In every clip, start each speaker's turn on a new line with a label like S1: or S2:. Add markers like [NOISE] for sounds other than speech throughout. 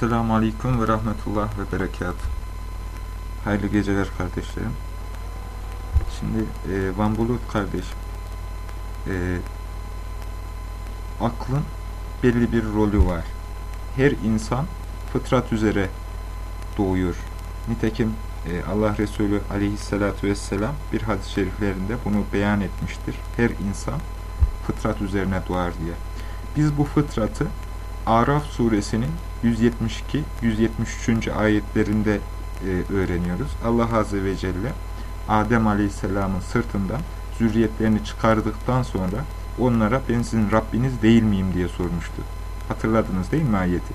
S1: Esselamu Aleyküm ve Rahmetullah ve Berekat. Hayırlı geceler kardeşlerim. Şimdi e, Van Bulut kardeşim, e, aklın belli bir rolü var. Her insan fıtrat üzere doğuyor. Nitekim e, Allah Resulü aleyhissalatu vesselam bir hadis-i şeriflerinde bunu beyan etmiştir. Her insan fıtrat üzerine doğar diye. Biz bu fıtratı Araf suresinin 172-173. ayetlerinde e, öğreniyoruz. Allah Azze ve Celle Adem Aleyhisselam'ın sırtından zürriyetlerini çıkardıktan sonra onlara ben sizin Rabbiniz değil miyim diye sormuştu. Hatırladınız değil mi ayeti?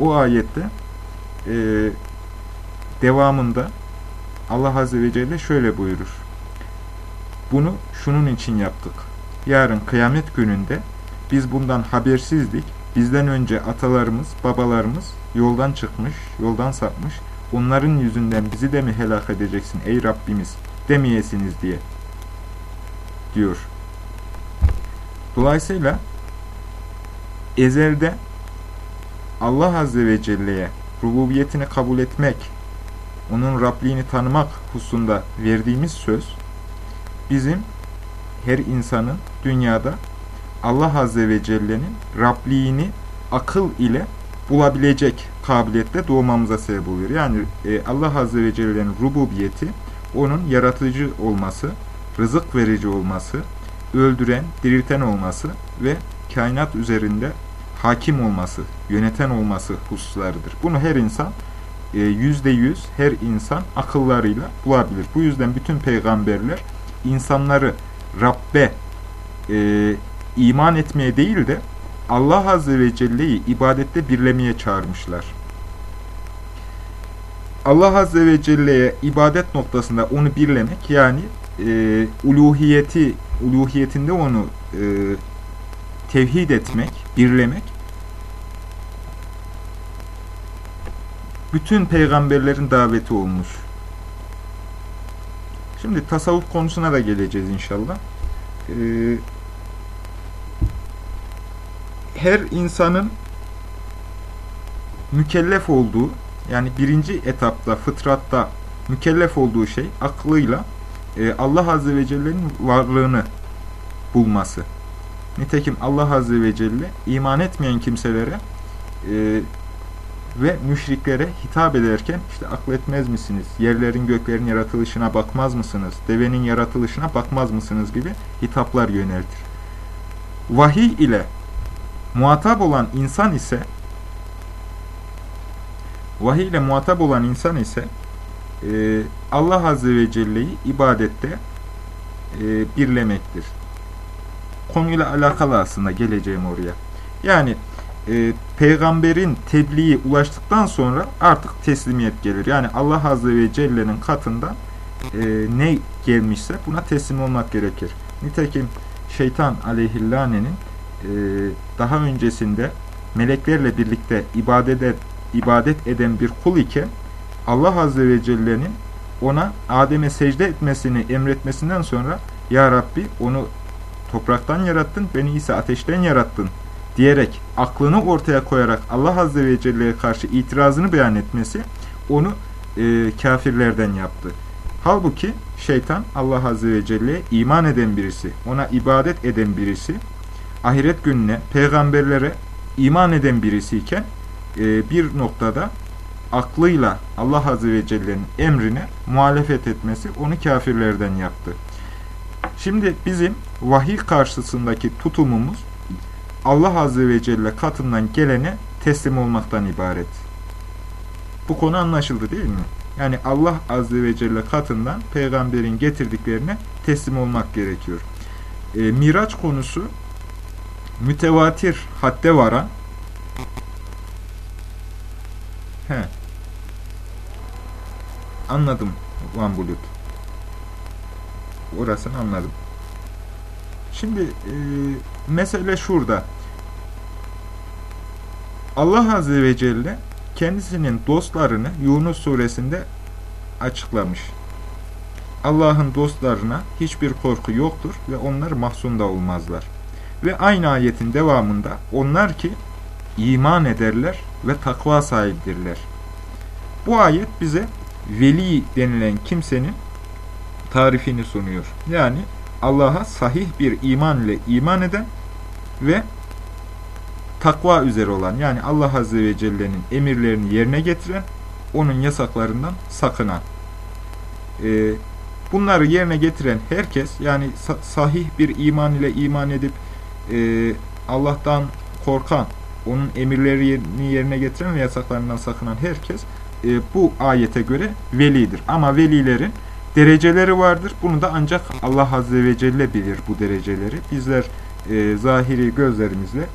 S1: O ayette e, devamında Allah Azze ve Celle şöyle buyurur. Bunu şunun için yaptık. Yarın kıyamet gününde biz bundan habersizdik. Bizden önce atalarımız, babalarımız yoldan çıkmış, yoldan sapmış. Onların yüzünden bizi de mi helak edeceksin ey Rabbimiz demeyesiniz diye diyor. Dolayısıyla ezelde Allah Azze ve Celle'ye rububiyetini kabul etmek, onun Rabliğini tanımak hususunda verdiğimiz söz, bizim her insanın dünyada Allah Azze ve Celle'nin Rabliğini akıl ile bulabilecek kabiliyette doğmamıza sebep oluyor. Yani e, Allah Azze ve Celle'nin rububiyeti, onun yaratıcı olması, rızık verici olması, öldüren, dirilten olması ve kainat üzerinde hakim olması, yöneten olması hususlarıdır. Bunu her insan yüzde yüz her insan akıllarıyla bulabilir. Bu yüzden bütün peygamberler insanları Rabbe e, iman etmeye değil de Allah Azze ve Celle'yi ibadette birlemeye çağırmışlar. Allah Azze ve Celle'ye ibadet noktasında onu birlemek yani e, uluhiyeti, uluhiyetinde onu e, tevhid etmek, birlemek bütün peygamberlerin daveti olmuş. Şimdi tasavvuf konusuna da geleceğiz inşallah. Ee, her insanın mükellef olduğu, yani birinci etapta, fıtratta mükellef olduğu şey aklıyla e, Allah Azze ve Celle'nin varlığını bulması. Nitekim Allah Azze ve Celle iman etmeyen kimselere e, ve müşriklere hitap ederken işte akletmez misiniz? Yerlerin göklerin yaratılışına bakmaz mısınız? Devenin yaratılışına bakmaz mısınız? gibi hitaplar yöneltir. Vahiy ile muhatap olan insan ise vahiy ile muhatap olan insan ise e, Allah Azze ve Celle'yi ibadette e, birlemektir. Konuyla alakalı aslında geleceğim oraya. Yani e, peygamberin tebliği ulaştıktan sonra artık teslimiyet gelir. Yani Allah Azze ve Celle'nin katından e, ne gelmişse buna teslim olmak gerekir. Nitekim şeytan aleyhillanenin e, daha öncesinde meleklerle birlikte ibadet, et, ibadet eden bir kul iken Allah Azze ve Celle'nin ona Adem'e secde etmesini emretmesinden sonra Ya Rabbi onu topraktan yarattın, beni ise ateşten yarattın diyerek aklını ortaya koyarak Allah Azze ve Celle'ye karşı itirazını beyan etmesi onu e, kafirlerden yaptı. Halbuki şeytan Allah Azze ve Celle'ye iman eden birisi, ona ibadet eden birisi, ahiret gününe, peygamberlere iman eden birisiyken e, bir noktada aklıyla Allah Azze ve Celle'nin emrine muhalefet etmesi onu kafirlerden yaptı. Şimdi bizim vahiy karşısındaki tutumumuz Allah Azze ve Celle katından gelene teslim olmaktan ibaret. Bu konu anlaşıldı değil mi? Yani Allah Azze ve Celle katından peygamberin getirdiklerine teslim olmak gerekiyor. E, Miraç konusu mütevatir hadde varan he, anladım Van Bulut. Orasını anladım. Şimdi e, mesele şurada. Allah Azze ve Celle kendisinin dostlarını Yunus suresinde açıklamış. Allah'ın dostlarına hiçbir korku yoktur ve onlar mahzunda olmazlar. Ve aynı ayetin devamında onlar ki iman ederler ve takva sahibidirler. Bu ayet bize veli denilen kimsenin tarifini sunuyor. Yani Allah'a sahih bir iman ile iman eden ve takva üzere olan yani Allah Azze ve Celle'nin emirlerini yerine getiren, onun yasaklarından sakınan. Ee, bunları yerine getiren herkes yani sahih bir iman ile iman edip e, Allah'tan korkan, onun emirlerini yerine getiren ve yasaklarından sakınan herkes e, bu ayete göre velidir. Ama velilerin dereceleri vardır. Bunu da ancak Allah Azze ve Celle bilir bu dereceleri. Bizler e, zahiri gözlerimizle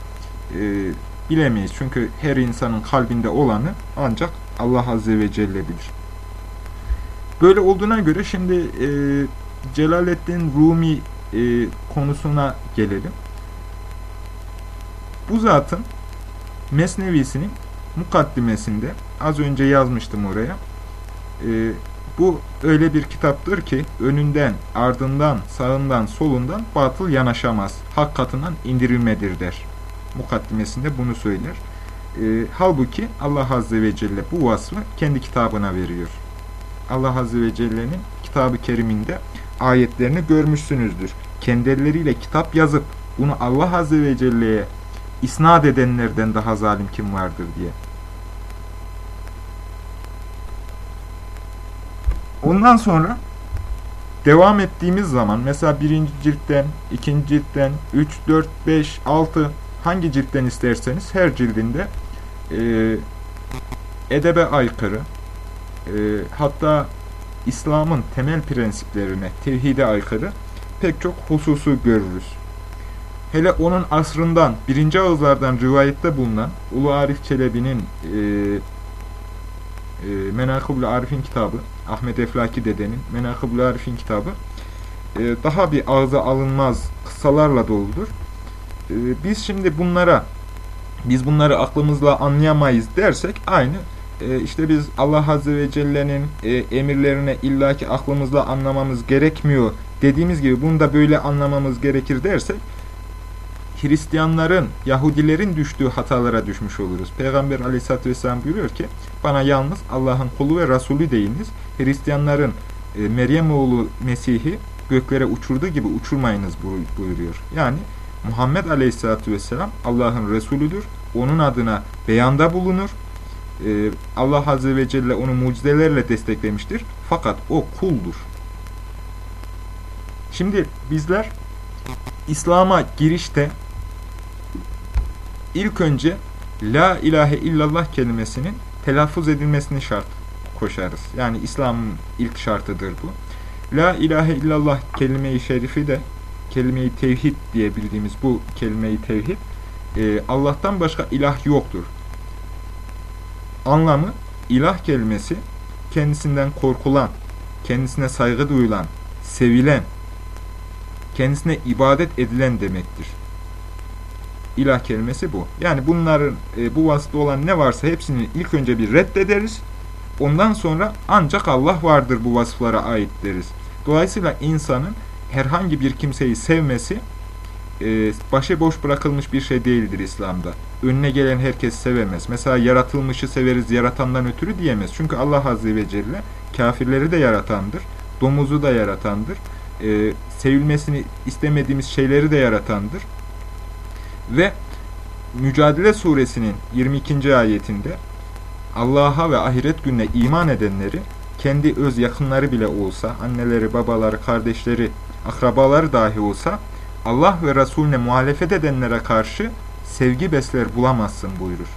S1: e, bilemeyiz. Çünkü her insanın kalbinde olanı ancak Allah Azze ve Celle bilir. Böyle olduğuna göre şimdi e, Celaleddin Rumi e, konusuna gelelim. Bu zatın Mesnevisinin mukaddimesinde az önce yazmıştım oraya. E, bu öyle bir kitaptır ki önünden, ardından, sağından, solundan batıl yanaşamaz. Hak katından indirilmedir der. Mukaddimesinde bunu söyler. E, halbuki Allah Azze ve Celle bu vasfı kendi kitabına veriyor. Allah Azze ve Celle'nin kitabı keriminde ayetlerini görmüşsünüzdür. Kendileriyle kitap yazıp bunu Allah Azze ve Celle'ye isnat edenlerden daha zalim kim vardır diye. Ondan sonra devam ettiğimiz zaman mesela birinci ciltten, ikinci ciltten, 3, 4, 5, 6 hangi ciltten isterseniz her cildinde e, edebe aykırı e, hatta İslam'ın temel prensiplerine, tevhide aykırı pek çok hususu görürüz. Hele onun asrından, birinci ağızlardan rivayette bulunan Ulu Arif Çelebi'nin e, e, Menakıbül Arif'in kitabı, Ahmet Eflaki dedenin Menakıbül Arif'in kitabı e, daha bir ağza alınmaz kıssalarla doludur. E, biz şimdi bunlara, biz bunları aklımızla anlayamayız dersek aynı e, işte biz Allah Azze ve Celle'nin e, emirlerine illaki aklımızla anlamamız gerekmiyor dediğimiz gibi bunu da böyle anlamamız gerekir dersek Hristiyanların, Yahudilerin düştüğü hatalara düşmüş oluruz. Peygamber aleyhissalatü vesselam buyuruyor ki, bana yalnız Allah'ın kulu ve Resulü deyiniz. Hristiyanların e, Meryem oğlu Mesih'i göklere uçurduğu gibi uçurmayınız buyuruyor. Yani Muhammed aleyhissalatü vesselam Allah'ın Resulüdür. Onun adına beyanda bulunur. E, Allah azze ve celle onu mucizelerle desteklemiştir. Fakat o kuldur. Şimdi bizler İslam'a girişte ilk önce La ilahe illallah kelimesinin telaffuz edilmesini şart koşarız. Yani İslam'ın ilk şartıdır bu. La ilahe illallah kelime-i şerifi de kelime-i tevhid diye bildiğimiz bu kelime-i tevhid e, Allah'tan başka ilah yoktur. Anlamı ilah kelimesi kendisinden korkulan, kendisine saygı duyulan, sevilen, kendisine ibadet edilen demektir. İlah kelimesi bu. Yani bunların e, bu vasıfta olan ne varsa hepsini ilk önce bir reddederiz. Ondan sonra ancak Allah vardır bu vasıflara ait deriz. Dolayısıyla insanın herhangi bir kimseyi sevmesi e, başıboş bırakılmış bir şey değildir İslam'da. Önüne gelen herkes sevemez. Mesela yaratılmışı severiz yaratandan ötürü diyemez. Çünkü Allah Azze ve Celle kafirleri de yaratandır. Domuzu da yaratandır. E, sevilmesini istemediğimiz şeyleri de yaratandır. Ve Mücadele suresinin 22. ayetinde Allah'a ve ahiret gününe iman edenleri kendi öz yakınları bile olsa, anneleri, babaları, kardeşleri, akrabaları dahi olsa Allah ve Resulüne muhalefet edenlere karşı sevgi besler bulamazsın buyurur.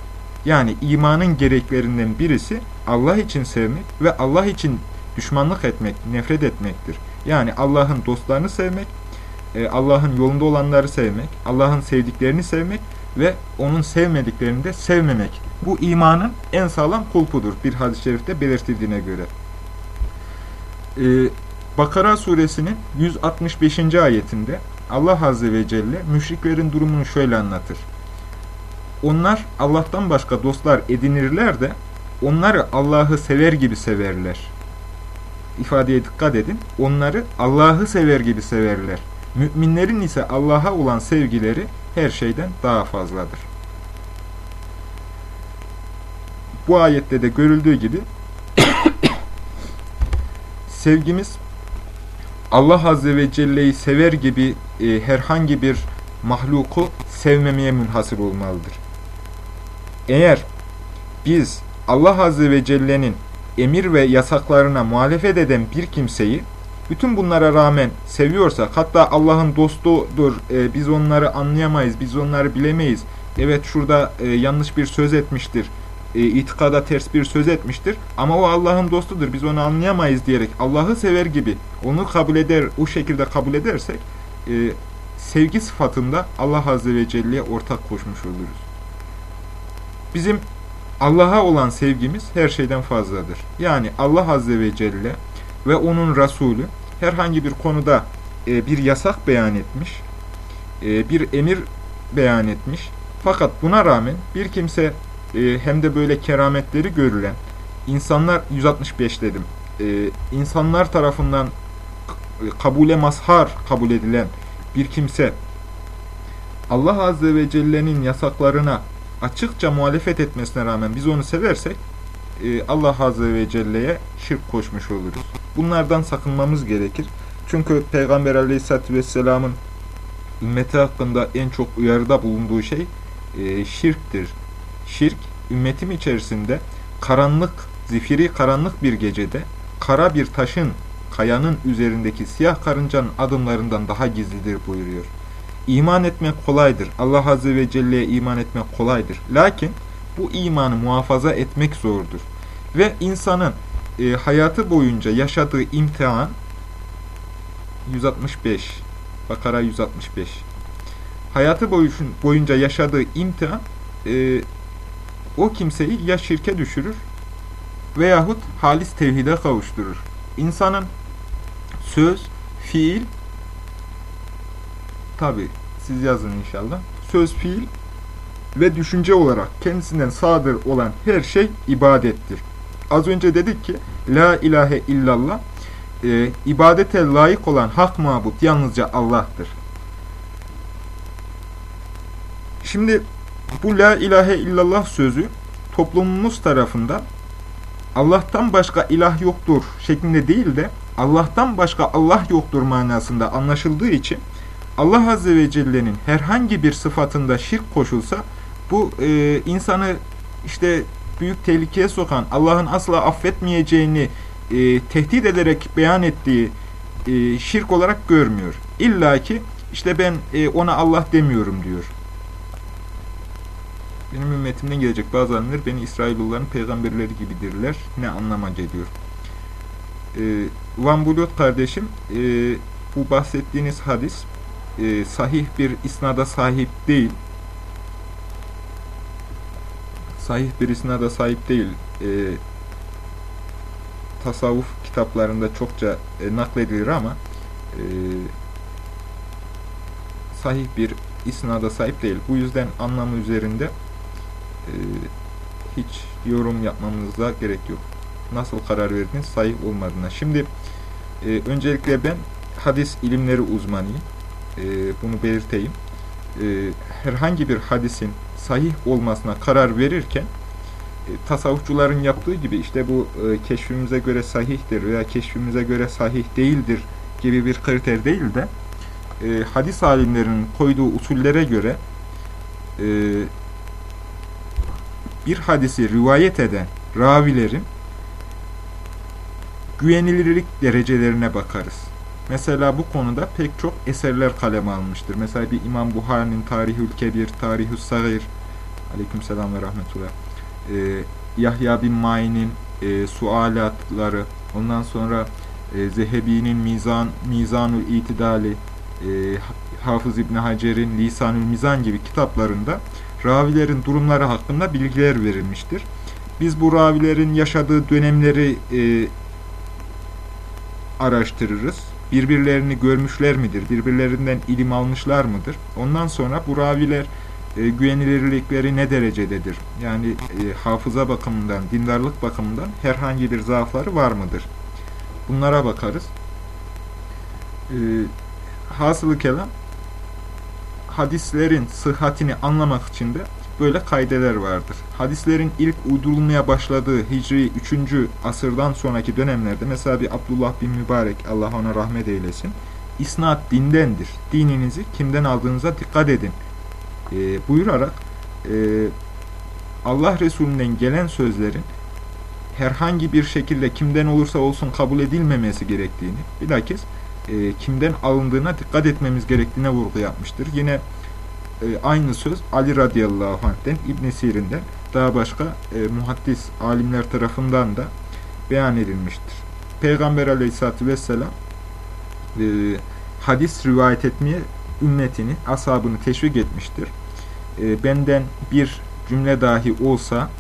S1: Yani imanın gereklerinden birisi Allah için sevmek ve Allah için düşmanlık etmek, nefret etmektir. Yani Allah'ın dostlarını sevmek, e, Allah'ın yolunda olanları sevmek, Allah'ın sevdiklerini sevmek ve onun sevmediklerini de sevmemek. Bu imanın en sağlam kulpudur bir hadis-i şerifte belirtildiğine göre. Ee, Bakara suresinin 165. ayetinde Allah Azze ve Celle müşriklerin durumunu şöyle anlatır. Onlar Allah'tan başka dostlar edinirler de onları Allah'ı sever gibi severler. İfadeye dikkat edin. Onları Allah'ı sever gibi severler. Müminlerin ise Allah'a olan sevgileri her şeyden daha fazladır. bu ayette de görüldüğü gibi [COUGHS] sevgimiz Allah Azze ve Celle'yi sever gibi e, herhangi bir mahluku sevmemeye münhasır olmalıdır. Eğer biz Allah Azze ve Celle'nin emir ve yasaklarına muhalefet eden bir kimseyi bütün bunlara rağmen seviyorsak, hatta Allah'ın dostudur, e, biz onları anlayamayız, biz onları bilemeyiz, evet şurada e, yanlış bir söz etmiştir, e, itikada ters bir söz etmiştir ama o Allah'ın dostudur, biz onu anlayamayız diyerek Allah'ı sever gibi onu kabul eder, o şekilde kabul edersek, e, sevgi sıfatında Allah Azze ve Celle'ye ortak koşmuş oluruz. Bizim Allah'a olan sevgimiz her şeyden fazladır. Yani Allah Azze ve Celle ve onun Resulü herhangi bir konuda e, bir yasak beyan etmiş, e, bir emir beyan etmiş. Fakat buna rağmen bir kimse e, hem de böyle kerametleri görülen, insanlar 165 dedim, e, insanlar tarafından kabule mazhar kabul edilen bir kimse Allah Azze ve Celle'nin yasaklarına açıkça muhalefet etmesine rağmen biz onu seversek e, Allah Azze ve Celle'ye şirk koşmuş oluruz. Bunlardan sakınmamız gerekir. Çünkü Peygamber Aleyhisselatü Vesselam'ın ümmeti hakkında en çok uyarıda bulunduğu şey e, şirktir. Şirk, ümmetim içerisinde karanlık, zifiri karanlık bir gecede kara bir taşın, kayanın üzerindeki siyah karıncanın adımlarından daha gizlidir buyuruyor. İman etmek kolaydır. Allah Azze ve Celle'ye iman etmek kolaydır. Lakin bu imanı muhafaza etmek zordur. Ve insanın e, hayatı boyunca yaşadığı imtihan 165 Bakara 165 hayatı boyunca yaşadığı imtihan e, o kimseyi ya şirke düşürür veyahut halis tevhide kavuşturur. İnsanın söz, fiil tabi siz yazın inşallah. Söz, fiil ve düşünce olarak kendisinden sadır olan her şey ibadettir. Az önce dedik ki La ilahe illallah e, ibadete layık olan hak mabut yalnızca Allah'tır. Şimdi bu La ilahe illallah sözü toplumumuz tarafından Allah'tan başka ilah yoktur şeklinde değil de Allah'tan başka Allah yoktur manasında anlaşıldığı için Allah Azze ve Celle'nin herhangi bir sıfatında şirk koşulsa bu e, insanı işte büyük tehlikeye sokan, Allah'ın asla affetmeyeceğini e, tehdit ederek beyan ettiği e, şirk olarak görmüyor. İlla ki işte ben e, ona Allah demiyorum diyor. Benim ümmetimden gelecek bazı alimler beni İsrailoğulların peygamberleri gibidirler. Ne anlama geliyor. E, Van Bulut kardeşim e, bu bahsettiğiniz hadis e, sahih bir isnada sahip değil. Sahih bir isnada sahip değil. E, tasavvuf kitaplarında çokça e, nakledilir ama e, sahih bir isnada sahip değil. Bu yüzden anlamı üzerinde e, hiç yorum yapmamıza gerek yok. Nasıl karar verdiniz? Sahih olmadığına. Şimdi e, öncelikle ben hadis ilimleri uzmanıyım. E, bunu belirteyim. E, herhangi bir hadisin sahih olmasına karar verirken e, tasavvufçuların yaptığı gibi işte bu e, keşfimize göre sahihtir veya keşfimize göre sahih değildir gibi bir kriter değil de e, hadis alimlerinin koyduğu usullere göre bir hadisi rivayet eden ravilerin güvenilirlik derecelerine bakarız. Mesela bu konuda pek çok eserler kaleme almıştır. Mesela bir İmam Buhari'nin Tarihül Kebir, Tarihül Sagir, aleykümselam ve rahmetullah, e, Yahya bin Ma'in'in e, sualatları, ondan sonra e, Zehebi'nin Mizan, Mizanul İtidali, e, Hafız İbni Hacer'in Lisanül Mizan gibi kitaplarında ravilerin durumları hakkında bilgiler verilmiştir. Biz bu ravilerin yaşadığı dönemleri e, araştırırız. Birbirlerini görmüşler midir? Birbirlerinden ilim almışlar mıdır? Ondan sonra bu raviler e, güvenilirlikleri ne derecededir? Yani e, hafıza bakımından, dindarlık bakımından herhangi bir zaafları var mıdır? Bunlara bakarız. E, hasılı kelam hadislerin sıhhatini anlamak için de böyle kaideler vardır. Hadislerin ilk uydurulmaya başladığı Hicri 3. asırdan sonraki dönemlerde mesela bir Abdullah bin Mübarek, Allah ona rahmet eylesin, isnat dindendir. Dininizi kimden aldığınıza dikkat edin e, buyurarak e, Allah Resulü'nden gelen sözlerin herhangi bir şekilde kimden olursa olsun kabul edilmemesi gerektiğini, bilakis e, kimden alındığına dikkat etmemiz gerektiğine vurgu yapmıştır. Yine e, aynı söz Ali radıyallahu anh'ten, İbn Sirin'den, daha başka e, muhaddis alimler tarafından da beyan edilmiştir. Peygamber aleyhissalatü vesselam e, hadis rivayet etmeye ümmetini, ashabını teşvik etmiştir. E, benden bir cümle dahi olsa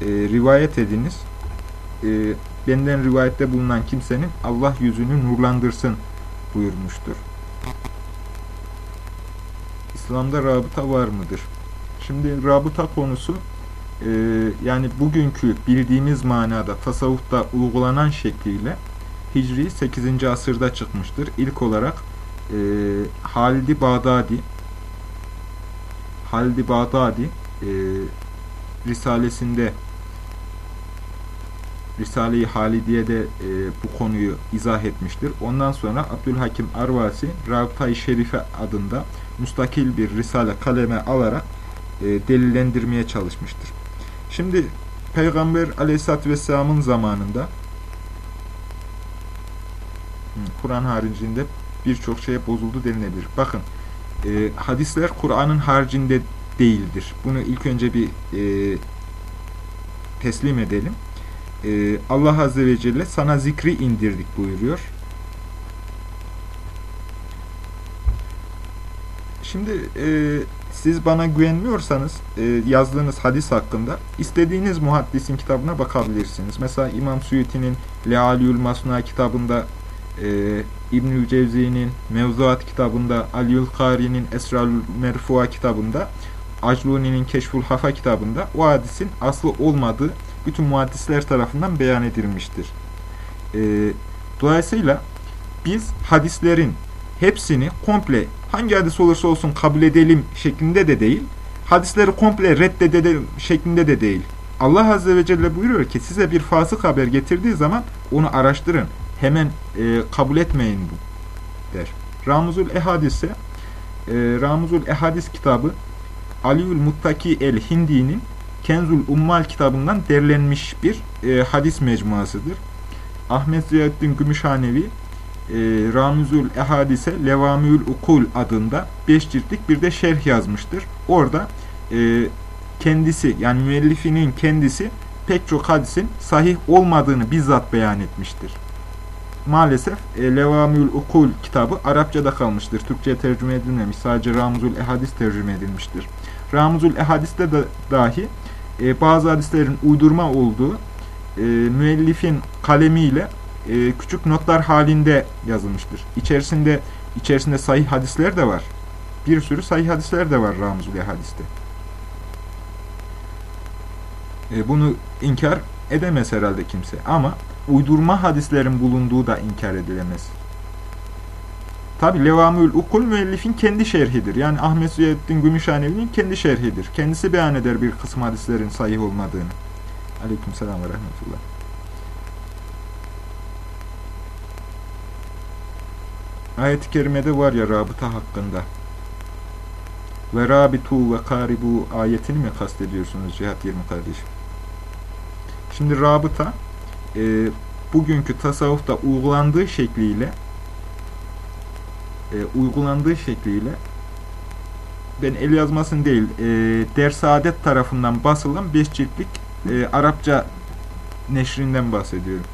S1: e, rivayet ediniz. E, benden rivayette bulunan kimsenin Allah yüzünü nurlandırsın buyurmuştur. İslam'da rabıta var mıdır? Şimdi rabıta konusu e, yani bugünkü bildiğimiz manada tasavvufta uygulanan şekliyle Hicri 8. asırda çıkmıştır. İlk olarak e, Halid-i Bağdadi Halid-i Bağdadi e, Risalesinde Risale-i Halidiye'de e, bu konuyu izah etmiştir. Ondan sonra Abdülhakim Arvasi Rabıta-i Şerife adında mustakil bir risale kaleme alarak e, delillendirmeye çalışmıştır. Şimdi Peygamber Aleyhisselatü Vesselam'ın zamanında Kur'an haricinde birçok şeye bozuldu denilebilir. Bakın e, hadisler Kur'an'ın haricinde değildir. Bunu ilk önce bir e, teslim edelim. E, Allah Azze ve Celle sana zikri indirdik buyuruyor. Şimdi e, siz bana güvenmiyorsanız e, yazdığınız hadis hakkında istediğiniz muhaddisin kitabına bakabilirsiniz. Mesela İmam Suyuti'nin Lealiül Masna kitabında e, İbnül Cevzi'nin Mevzuat kitabında, Aliül Kari'nin Esralül Merfua kitabında, Acluni'nin Keşful Hafa kitabında o hadisin aslı olmadığı bütün muhaddisler tarafından beyan edilmiştir. E, dolayısıyla biz hadislerin hepsini komple hangi hadis olursa olsun kabul edelim şeklinde de değil, hadisleri komple reddedelim şeklinde de değil. Allah Azze ve Celle buyuruyor ki size bir fasık haber getirdiği zaman onu araştırın. Hemen e, kabul etmeyin der. Ramuzul Ehadis'e e, Ramuzul Ehadis kitabı Aliül Muttaki el-Hindi'nin Kenzul Ummal kitabından derlenmiş bir e, hadis mecmuasıdır. Ahmet Ziyaddin Gümüşhanevi e, Ramuzul Ehadis'e Levamiül Ukul adında beş ciltlik bir de şerh yazmıştır. Orada e, kendisi yani müellifinin kendisi pek çok hadisin sahih olmadığını bizzat beyan etmiştir maalesef e, Levamül Ukul kitabı Arapçada kalmıştır. Türkçe'ye tercüme edilmemiş. Sadece Ramzul Ehadis tercüme edilmiştir. Ramzul Ehadis'te de dahi e, bazı hadislerin uydurma olduğu e, müellifin kalemiyle e, küçük notlar halinde yazılmıştır. İçerisinde içerisinde sahih hadisler de var. Bir sürü sahih hadisler de var Ramzul Ehadis'te. E, bunu inkar edemez herhalde kimse. Ama uydurma hadislerin bulunduğu da inkar edilemez. Tabi Levamül Ukul müellifin kendi şerhidir. Yani Ahmet Ziyaddin Gümüşhanevi'nin kendi şerhidir. Kendisi beyan eder bir kısım hadislerin sahih olmadığını. Aleyküm selam ve rahmetullah. Ayet-i kerimede var ya rabıta hakkında. Ve rabitu ve karibu ayetini mi kastediyorsunuz Cihat 20 kardeşim? Şimdi rabıta e, bugünkü tasavvufta uygulandığı şekliyle e, uygulandığı şekliyle ben el yazmasın değil e, ders adet tarafından basılan beş ciltlik e, Arapça neşrinden bahsediyorum.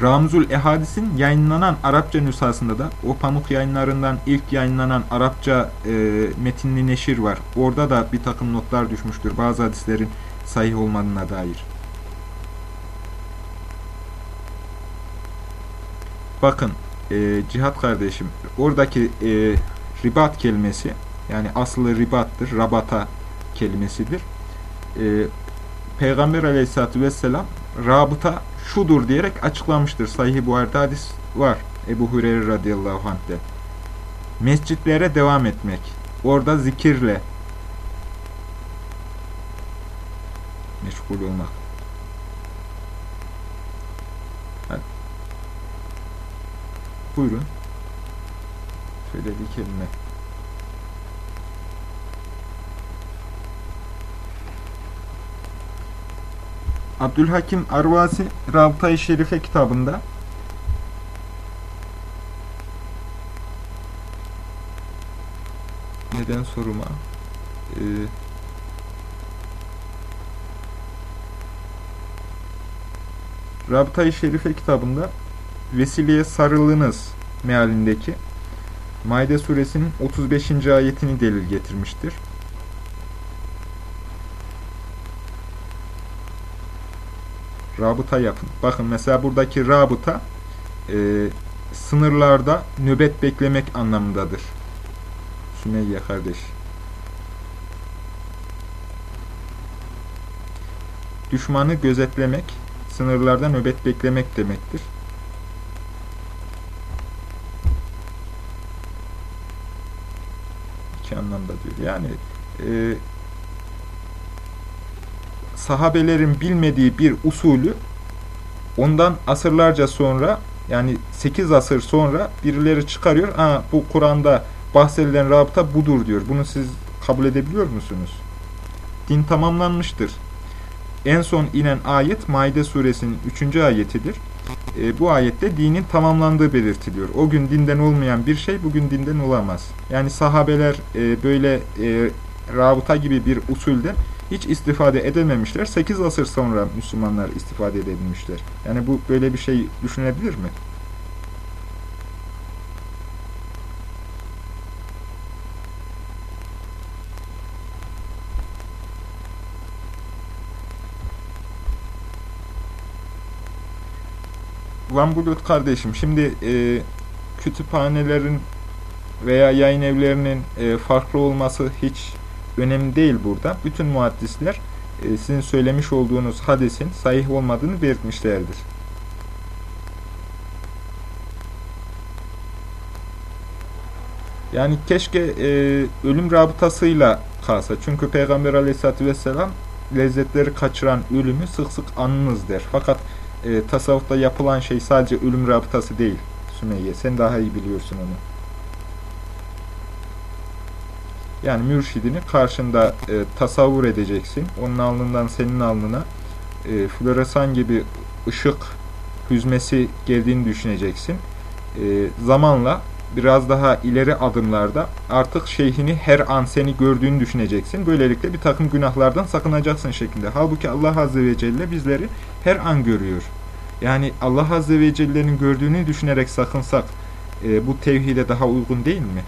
S1: Ramzul Ehadis'in yayınlanan Arapça nüshasında da o pamuk yayınlarından ilk yayınlanan Arapça e, metinli neşir var. Orada da bir takım notlar düşmüştür. Bazı hadislerin sahih olmadığına dair. Bakın e, cihat kardeşim oradaki e, ribat kelimesi yani aslı ribattır, rabata kelimesidir. E, Peygamber aleyhissalatü vesselam rabıta şudur diyerek açıklamıştır. Sahih Buhari'de hadis var Ebu Hureyre radıyallahu anh'te. Mescitlere devam etmek. Orada zikirle meşgul olmak. Hadi. Buyurun. Söylediği kelime. Abdülhakim Arvasi Rabıta-i Şerife kitabında neden soruma ee, Rabıta-i Şerife kitabında vesileye sarılınız mealindeki Maide suresinin 35. ayetini delil getirmiştir. Rabıta yapın. Bakın mesela buradaki rabıta e, sınırlarda nöbet beklemek anlamındadır. Sümeyye kardeş. Düşmanı gözetlemek, sınırlarda nöbet beklemek demektir. İki anlamda diyor. Yani e, sahabelerin bilmediği bir usulü ondan asırlarca sonra yani 8 asır sonra birileri çıkarıyor. Aa, bu Kur'an'da bahsedilen rabıta budur diyor. Bunu siz kabul edebiliyor musunuz? Din tamamlanmıştır. En son inen ayet Maide suresinin 3. ayetidir. E, bu ayette dinin tamamlandığı belirtiliyor. O gün dinden olmayan bir şey bugün dinden olamaz. Yani sahabeler e, böyle e, rabıta gibi bir usulden hiç istifade edememişler. 8 asır sonra Müslümanlar istifade edebilmişler. Yani bu böyle bir şey düşünebilir mi? Van Bulut kardeşim, şimdi e, kütüphanelerin veya yayın evlerinin e, farklı olması hiç önemli değil burada. Bütün muhaddisler e, sizin söylemiş olduğunuz hadisin sahih olmadığını belirtmişlerdir. Yani keşke e, ölüm rabıtasıyla kalsa. Çünkü Peygamber aleyhissalatü vesselam lezzetleri kaçıran ölümü sık sık anınız der. Fakat e, tasavvufta yapılan şey sadece ölüm rabıtası değil Sümeyye. Sen daha iyi biliyorsun onu. Yani mürşidini karşında e, tasavvur edeceksin. Onun alnından senin alnına e, floresan gibi ışık hüzmesi geldiğini düşüneceksin. E, zamanla biraz daha ileri adımlarda artık şeyhini her an seni gördüğünü düşüneceksin. Böylelikle bir takım günahlardan sakınacaksın şeklinde. Halbuki Allah Azze ve Celle bizleri her an görüyor. Yani Allah Azze ve Celle'nin gördüğünü düşünerek sakınsak e, bu tevhide daha uygun değil mi?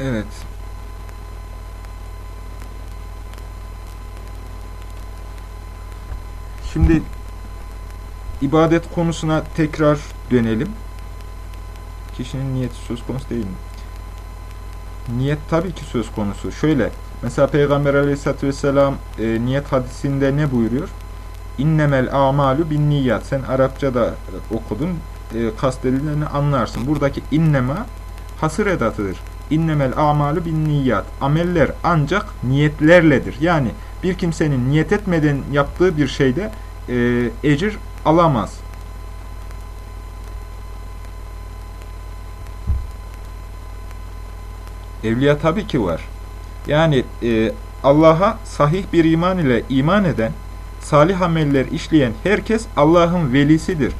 S1: Evet. Şimdi ibadet konusuna tekrar dönelim. Kişinin niyeti söz konusu değil mi? Niyet tabii ki söz konusu. Şöyle, mesela Peygamber aleyhissalatü vesselam e, niyet hadisinde ne buyuruyor? İnnemel amalu bin niyat. Sen Arapçada okudun, e, kastedileni anlarsın. Buradaki innema hasır edatıdır. İnnemel amalu bin niyat. Ameller ancak niyetlerledir. Yani bir kimsenin niyet etmeden yaptığı bir şeyde e, ecir alamaz. Evliya tabii ki var. Yani e, Allah'a sahih bir iman ile iman eden, salih ameller işleyen herkes Allah'ın velisidir.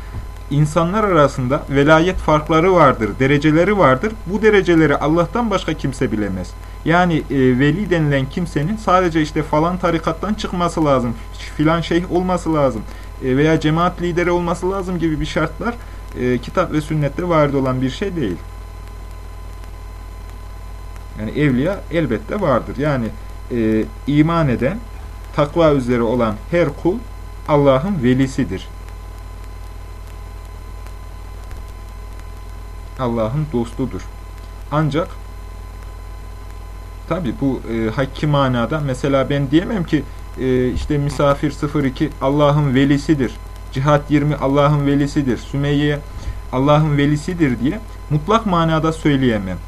S1: İnsanlar arasında velayet farkları vardır, dereceleri vardır. Bu dereceleri Allah'tan başka kimse bilemez. Yani e, veli denilen kimsenin sadece işte falan tarikattan çıkması lazım, filan şeyh olması lazım e, veya cemaat lideri olması lazım gibi bir şartlar e, kitap ve sünnette vardı olan bir şey değil. Yani evliya elbette vardır. Yani e, iman eden, takva üzere olan her kul Allah'ın velisidir. Allah'ın dostudur. Ancak tabi bu e, hakki manada mesela ben diyemem ki e, işte misafir 02 Allah'ın velisidir. Cihat 20 Allah'ın velisidir. Sümeyye Allah'ın velisidir diye mutlak manada söyleyemem.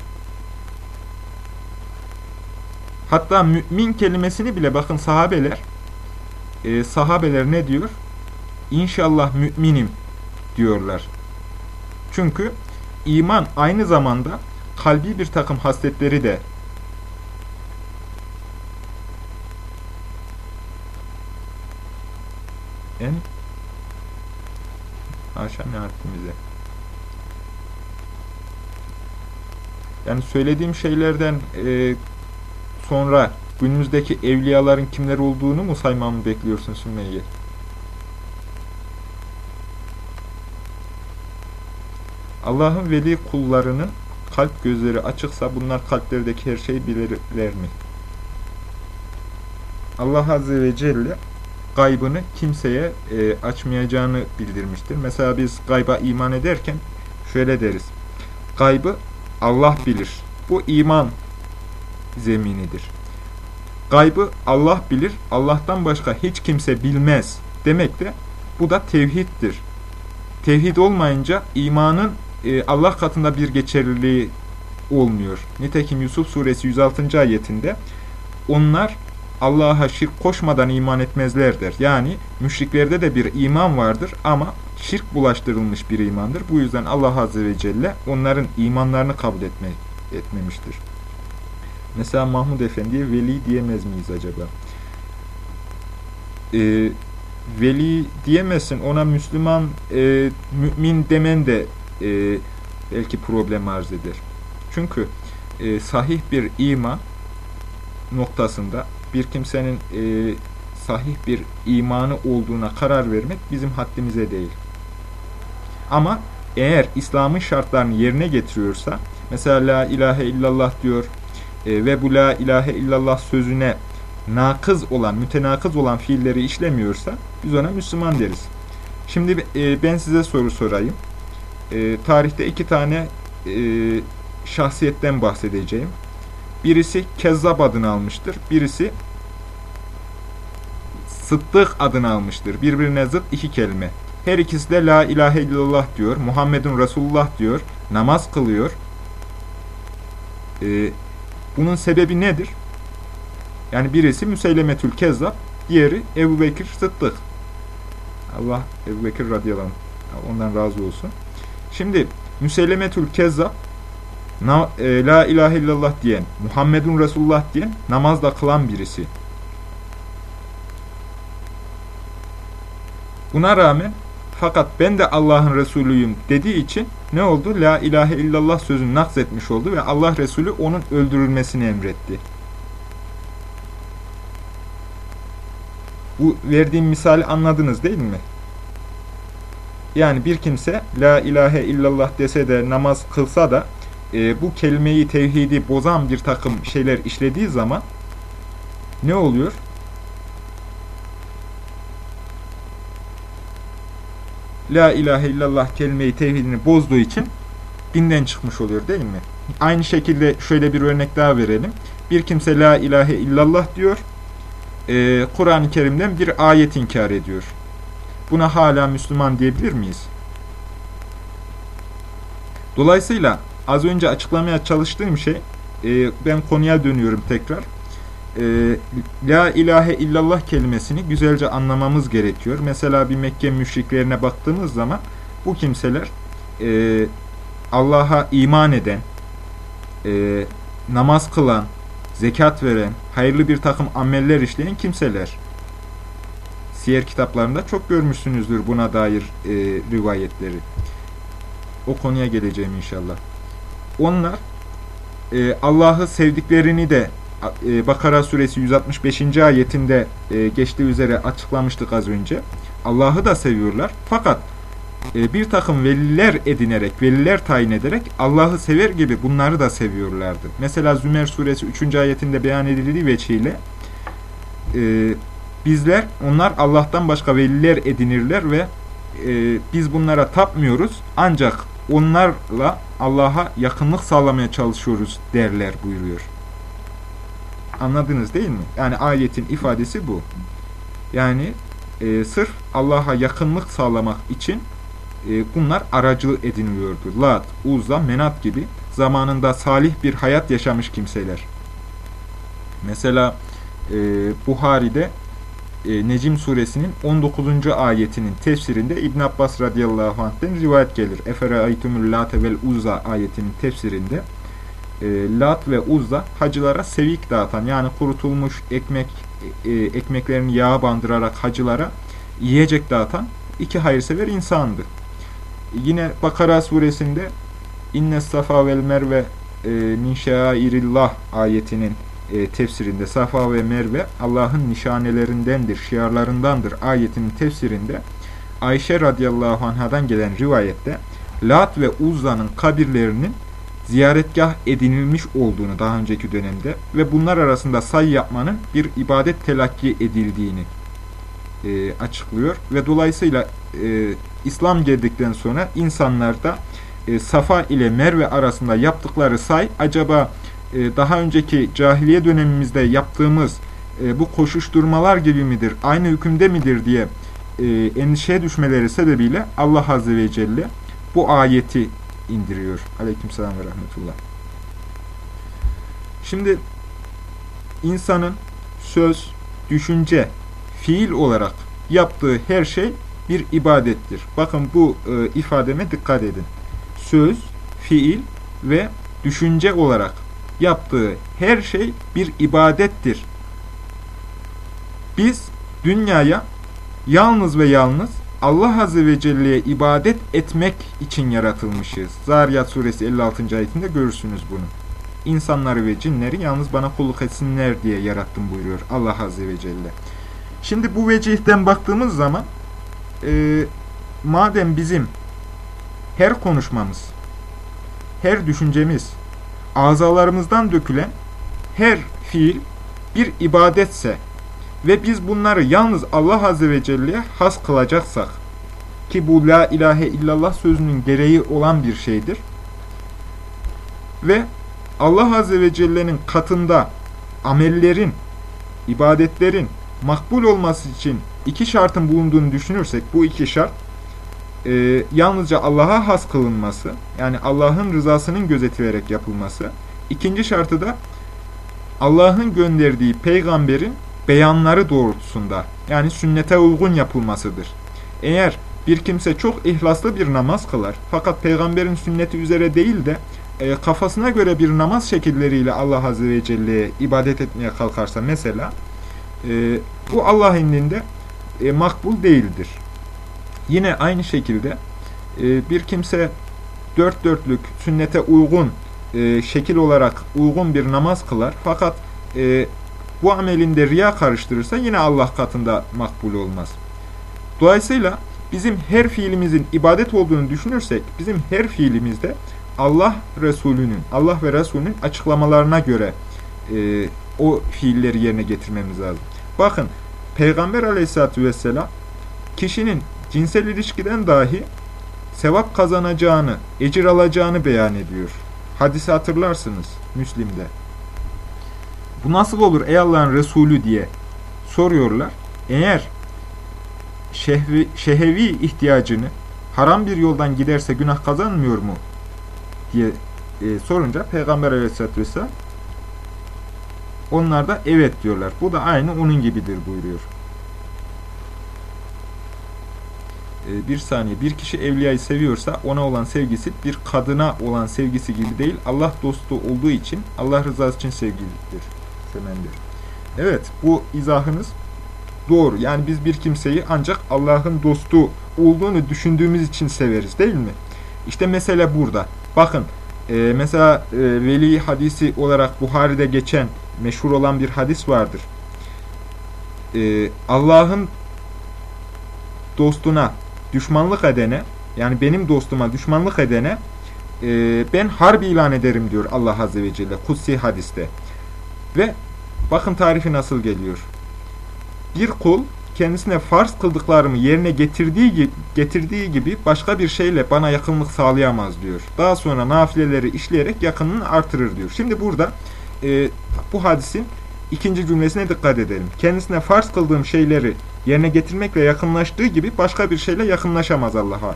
S1: Hatta mümin kelimesini bile bakın sahabeler e, sahabeler ne diyor? İnşallah müminim diyorlar. Çünkü iman aynı zamanda kalbi bir takım hasletleri de en haşa nihametimize. Yani söylediğim şeylerden e, sonra günümüzdeki evliyaların kimler olduğunu mu saymamı bekliyorsun Sümeyye? Allah'ın veli kullarının kalp gözleri açıksa bunlar kalplerdeki her şeyi bilirler mi? Allah Azze ve Celle gaybını kimseye e, açmayacağını bildirmiştir. Mesela biz gayba iman ederken şöyle deriz. Gaybı Allah bilir. Bu iman zeminidir. Gaybı Allah bilir, Allah'tan başka hiç kimse bilmez demek de bu da tevhiddir. Tevhid olmayınca imanın e, Allah katında bir geçerliliği olmuyor. Nitekim Yusuf suresi 106. ayetinde onlar Allah'a şirk koşmadan iman etmezler der. Yani müşriklerde de bir iman vardır ama şirk bulaştırılmış bir imandır. Bu yüzden Allah Azze ve Celle onların imanlarını kabul etme, etmemiştir. Mesela Mahmud Efendi'ye veli diyemez miyiz acaba? Ee, veli diyemezsin. Ona Müslüman, e, mümin demen de e, belki problem arz eder. Çünkü e, sahih bir iman noktasında bir kimsenin e, sahih bir imanı olduğuna karar vermek bizim haddimize değil. Ama eğer İslam'ın şartlarını yerine getiriyorsa, mesela la ilahe illallah diyor e, ve bu la ilahe illallah sözüne nakız olan, mütenakız olan fiilleri işlemiyorsa biz ona Müslüman deriz. Şimdi e, ben size soru sorayım. E, tarihte iki tane e, şahsiyetten bahsedeceğim. Birisi Kezzab adını almıştır. Birisi Sıddık adını almıştır. Birbirine zıt iki kelime. Her ikisi de La ilahe illallah diyor. Muhammedun Resulullah diyor. Namaz kılıyor. Ee, bunun sebebi nedir? Yani birisi Müseylemetül Kezzab, diğeri Ebu Bekir Sıddık. Allah Ebu Bekir radıyallahu anh, ondan razı olsun. Şimdi Müseylemetül Kezzab La ilahe illallah diyen, Muhammedun Resulullah diyen, namazda kılan birisi. Buna rağmen fakat ben de Allah'ın Resulüyüm dediği için ne oldu? La ilahe illallah sözünü nakzetmiş oldu ve Allah Resulü onun öldürülmesini emretti. Bu verdiğim misali anladınız değil mi? Yani bir kimse La ilahe illallah dese de namaz kılsa da e, bu kelimeyi tevhidi bozan bir takım şeyler işlediği zaman ne oluyor? La ilahe illallah kelimeyi tevhidini bozduğu için dinden çıkmış oluyor değil mi? Aynı şekilde şöyle bir örnek daha verelim. Bir kimse la ilahe illallah diyor. E, Kur'an-ı Kerim'den bir ayet inkar ediyor. Buna hala Müslüman diyebilir miyiz? Dolayısıyla az önce açıklamaya çalıştığım şey, e, ben konuya dönüyorum tekrar. E, La ilahe illallah kelimesini güzelce anlamamız gerekiyor. Mesela bir Mekke müşriklerine baktığımız zaman bu kimseler e, Allah'a iman eden, e, namaz kılan, zekat veren, hayırlı bir takım ameller işleyen kimseler. Siyer kitaplarında çok görmüşsünüzdür buna dair e, rivayetleri. O konuya geleceğim inşallah. Onlar e, Allah'ı sevdiklerini de e, Bakara suresi 165. ayetinde e, geçtiği üzere açıklamıştık az önce. Allah'ı da seviyorlar. Fakat e, bir takım veliler edinerek, veliler tayin ederek Allah'ı sever gibi bunları da seviyorlardı. Mesela Zümer suresi 3. ayetinde beyan edildiği veçiyle e, bizler, onlar Allah'tan başka veliler edinirler ve e, biz bunlara tapmıyoruz. Ancak onlarla Allah'a yakınlık sağlamaya çalışıyoruz derler buyuruyor. Anladınız değil mi? Yani ayetin ifadesi bu. Yani e, sırf Allah'a yakınlık sağlamak için e, bunlar aracı ediniliyordu. Lat, Uzza, Menat gibi zamanında salih bir hayat yaşamış kimseler. Mesela e, Buhari'de e, Necim suresinin 19. ayetinin tefsirinde İbn Abbas radıyallahu anh'ten rivayet gelir. Efere aytumul late vel uzza ayetinin tefsirinde e, Lat ve Uzza hacılara sevik dağıtan yani kurutulmuş ekmek e, ekmeklerini yağa bandırarak hacılara yiyecek dağıtan iki hayırsever insandı. Yine Bakara suresinde İnne safa vel merve e, min şairillah ayetinin e, tefsirinde Safa ve Merve Allah'ın nişanelerindendir, şiarlarındandır ayetinin tefsirinde Ayşe radıyallahu anhadan gelen rivayette Lat ve Uzza'nın kabirlerinin ziyaretgah edinilmiş olduğunu daha önceki dönemde ve bunlar arasında say yapmanın bir ibadet telakki edildiğini e, açıklıyor ve dolayısıyla e, İslam geldikten sonra insanlarda e, Safa ile Merve arasında yaptıkları say acaba e, daha önceki cahiliye dönemimizde yaptığımız e, bu koşuşturmalar gibi midir, aynı hükümde midir diye e, endişeye düşmeleri sebebiyle Allah Azze ve Celle bu ayeti indiriyor. Aleykümselam ve rahmetullah. Şimdi insanın söz, düşünce, fiil olarak yaptığı her şey bir ibadettir. Bakın bu e, ifademe dikkat edin. Söz, fiil ve düşünce olarak yaptığı her şey bir ibadettir. Biz dünyaya yalnız ve yalnız Allah Azze ve Celle'ye ibadet etmek için yaratılmışız. Zariyat suresi 56. ayetinde görürsünüz bunu. İnsanları ve cinleri yalnız bana kulluk etsinler diye yarattım buyuruyor Allah Azze ve Celle. Şimdi bu vecihten baktığımız zaman e, madem bizim her konuşmamız, her düşüncemiz, azalarımızdan dökülen her fiil bir ibadetse ve biz bunları yalnız Allah Azze ve Celle'ye has kılacaksak ki bu la ilahe illallah sözünün gereği olan bir şeydir ve Allah Azze ve Celle'nin katında amellerin, ibadetlerin makbul olması için iki şartın bulunduğunu düşünürsek bu iki şart e, yalnızca Allah'a has kılınması yani Allah'ın rızasının gözetilerek yapılması. İkinci şartı da Allah'ın gönderdiği peygamberin beyanları doğrultusunda yani sünnete uygun yapılmasıdır. Eğer bir kimse çok ihlaslı bir namaz kılar fakat peygamberin sünneti üzere değil de e, kafasına göre bir namaz şekilleriyle Allah Azze ve Celle'ye ibadet etmeye kalkarsa mesela e, bu Allah indinde e, makbul değildir. Yine aynı şekilde e, bir kimse dört dörtlük sünnete uygun e, şekil olarak uygun bir namaz kılar fakat e, bu amelinde riya karıştırırsa yine Allah katında makbul olmaz. Dolayısıyla bizim her fiilimizin ibadet olduğunu düşünürsek bizim her fiilimizde Allah Resulü'nün, Allah ve Resulü'nün açıklamalarına göre e, o fiilleri yerine getirmemiz lazım. Bakın Peygamber aleyhissalatü vesselam kişinin cinsel ilişkiden dahi sevap kazanacağını, ecir alacağını beyan ediyor. Hadisi hatırlarsınız Müslim'de. Bu nasıl olur ey Allah'ın Resulü diye soruyorlar. Eğer şehvi, şehevi ihtiyacını haram bir yoldan giderse günah kazanmıyor mu diye e, sorunca Peygamber aleyhissalatü vesselam onlar da evet diyorlar. Bu da aynı onun gibidir buyuruyor. E, bir saniye. Bir kişi evliyayı seviyorsa ona olan sevgisi bir kadına olan sevgisi gibi değil. Allah dostu olduğu için Allah rızası için sevgilidir. Semendir. Evet bu izahınız doğru. Yani biz bir kimseyi ancak Allah'ın dostu olduğunu düşündüğümüz için severiz değil mi? İşte mesele burada. Bakın e, mesela e, veli hadisi olarak Buhari'de geçen meşhur olan bir hadis vardır. E, Allah'ın dostuna düşmanlık edene yani benim dostuma düşmanlık edene e, ben harbi ilan ederim diyor Allah Azze ve Celle Kutsi hadiste. Ve bakın tarifi nasıl geliyor. Bir kul kendisine farz kıldıklarımı yerine getirdiği gibi, getirdiği gibi başka bir şeyle bana yakınlık sağlayamaz diyor. Daha sonra nafileleri işleyerek yakınlığını artırır diyor. Şimdi burada e, bu hadisin ikinci cümlesine dikkat edelim. Kendisine farz kıldığım şeyleri yerine getirmekle yakınlaştığı gibi başka bir şeyle yakınlaşamaz Allah'a.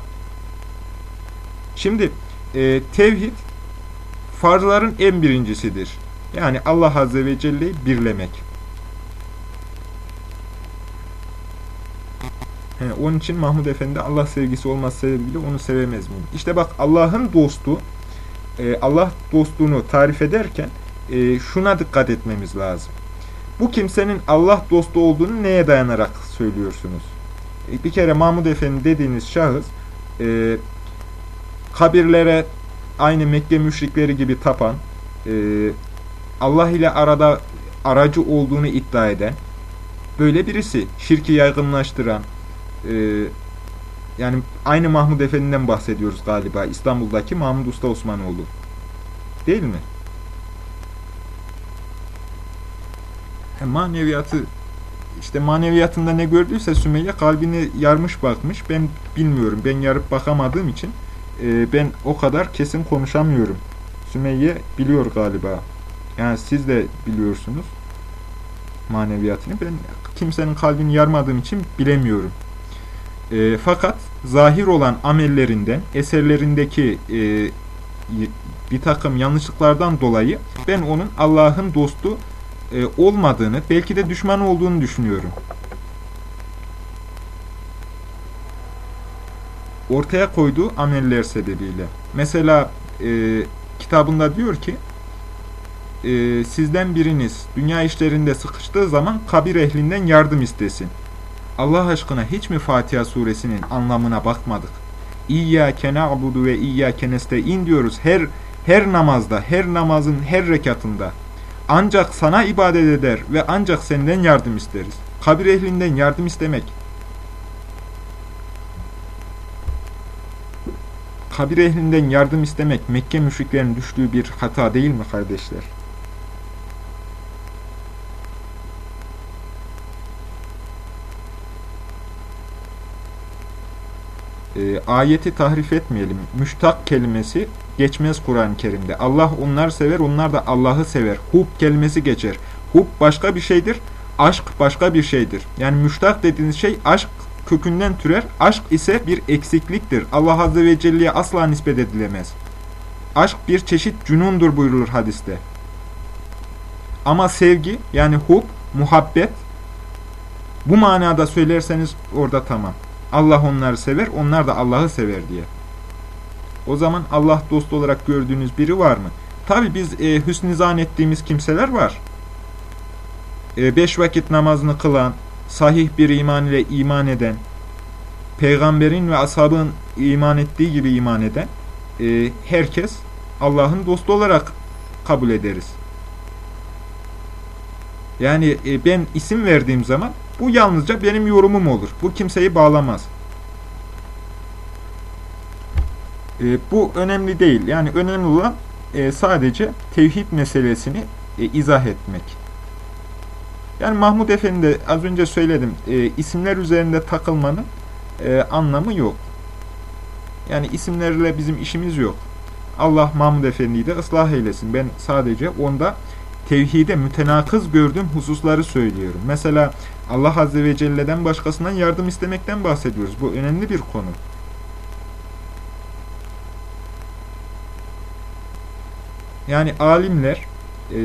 S1: Şimdi e, tevhid farzların en birincisidir. Yani Allah Azze ve Celle'yi birlemek. He, onun için Mahmud Efendi Allah sevgisi olması sebebiyle onu sevemez miyim? İşte bak Allah'ın dostu, e, Allah dostluğunu tarif ederken e, şuna dikkat etmemiz lazım. Bu kimsenin Allah dostu olduğunu neye dayanarak söylüyorsunuz? E, bir kere Mahmud Efendi dediğiniz şahıs e, kabirlere aynı Mekke müşrikleri gibi tapan, e, Allah ile arada aracı olduğunu iddia eden, böyle birisi şirki yaygınlaştıran, e, yani aynı Mahmud Efendi'den bahsediyoruz galiba, İstanbul'daki Mahmud Usta Osmanoğlu. Değil mi? Maneviyatı işte maneviyatında ne gördüyse Sümeyye kalbini yarmış bakmış. Ben bilmiyorum. Ben yarıp bakamadığım için e, ben o kadar kesin konuşamıyorum. Sümeyye biliyor galiba. Yani siz de biliyorsunuz maneviyatını. Ben kimsenin kalbini yarmadığım için bilemiyorum. E, fakat zahir olan amellerinden, eserlerindeki e, bir takım yanlışlıklardan dolayı ben onun Allah'ın dostu e, olmadığını, belki de düşman olduğunu düşünüyorum. Ortaya koyduğu ameller sebebiyle. Mesela e, kitabında diyor ki, e, sizden biriniz dünya işlerinde sıkıştığı zaman kabir ehlinden yardım istesin. Allah aşkına hiç mi Fatiha suresinin anlamına bakmadık? İyyâke na'budu ve iyyâke nesta'in diyoruz her her namazda, her namazın her rekatında. Ancak sana ibadet eder ve ancak senden yardım isteriz. Kabir ehlinden yardım istemek. Kabir ehlinden yardım istemek Mekke müşriklerinin düştüğü bir hata değil mi kardeşler? E, ayeti tahrif etmeyelim. Müştak kelimesi geçmez Kur'an-ı Kerim'de. Allah onlar sever, onlar da Allah'ı sever. Hub kelimesi geçer. Hub başka bir şeydir, aşk başka bir şeydir. Yani müştak dediğiniz şey aşk kökünden türer. Aşk ise bir eksikliktir. Allah Azze ve Celle'ye asla nispet edilemez. Aşk bir çeşit cünundur buyurulur hadiste. Ama sevgi yani hub, muhabbet bu manada söylerseniz orada tamam. Allah onları sever, onlar da Allah'ı sever diye. O zaman Allah dostu olarak gördüğünüz biri var mı? Tabi biz e, hüsnü zannettiğimiz kimseler var. E, beş vakit namazını kılan, sahih bir iman ile iman eden, peygamberin ve ashabın iman ettiği gibi iman eden e, herkes Allah'ın dostu olarak kabul ederiz. Yani e, ben isim verdiğim zaman bu yalnızca benim yorumum olur. Bu kimseyi bağlamaz. E, bu önemli değil. Yani önemli olan e, sadece tevhid meselesini izah etmek. Yani Mahmud Efendi de az önce söyledim. İsimler üzerinde takılmanın anlamı yok. Yani isimlerle bizim işimiz yok. Allah Mahmud Efendi'yi de ıslah eylesin. Ben sadece onda tevhide mütenakız gördüğüm hususları söylüyorum. Mesela Allah Azze ve Celle'den başkasından yardım istemekten bahsediyoruz. Bu önemli bir konu. Yani alimler e,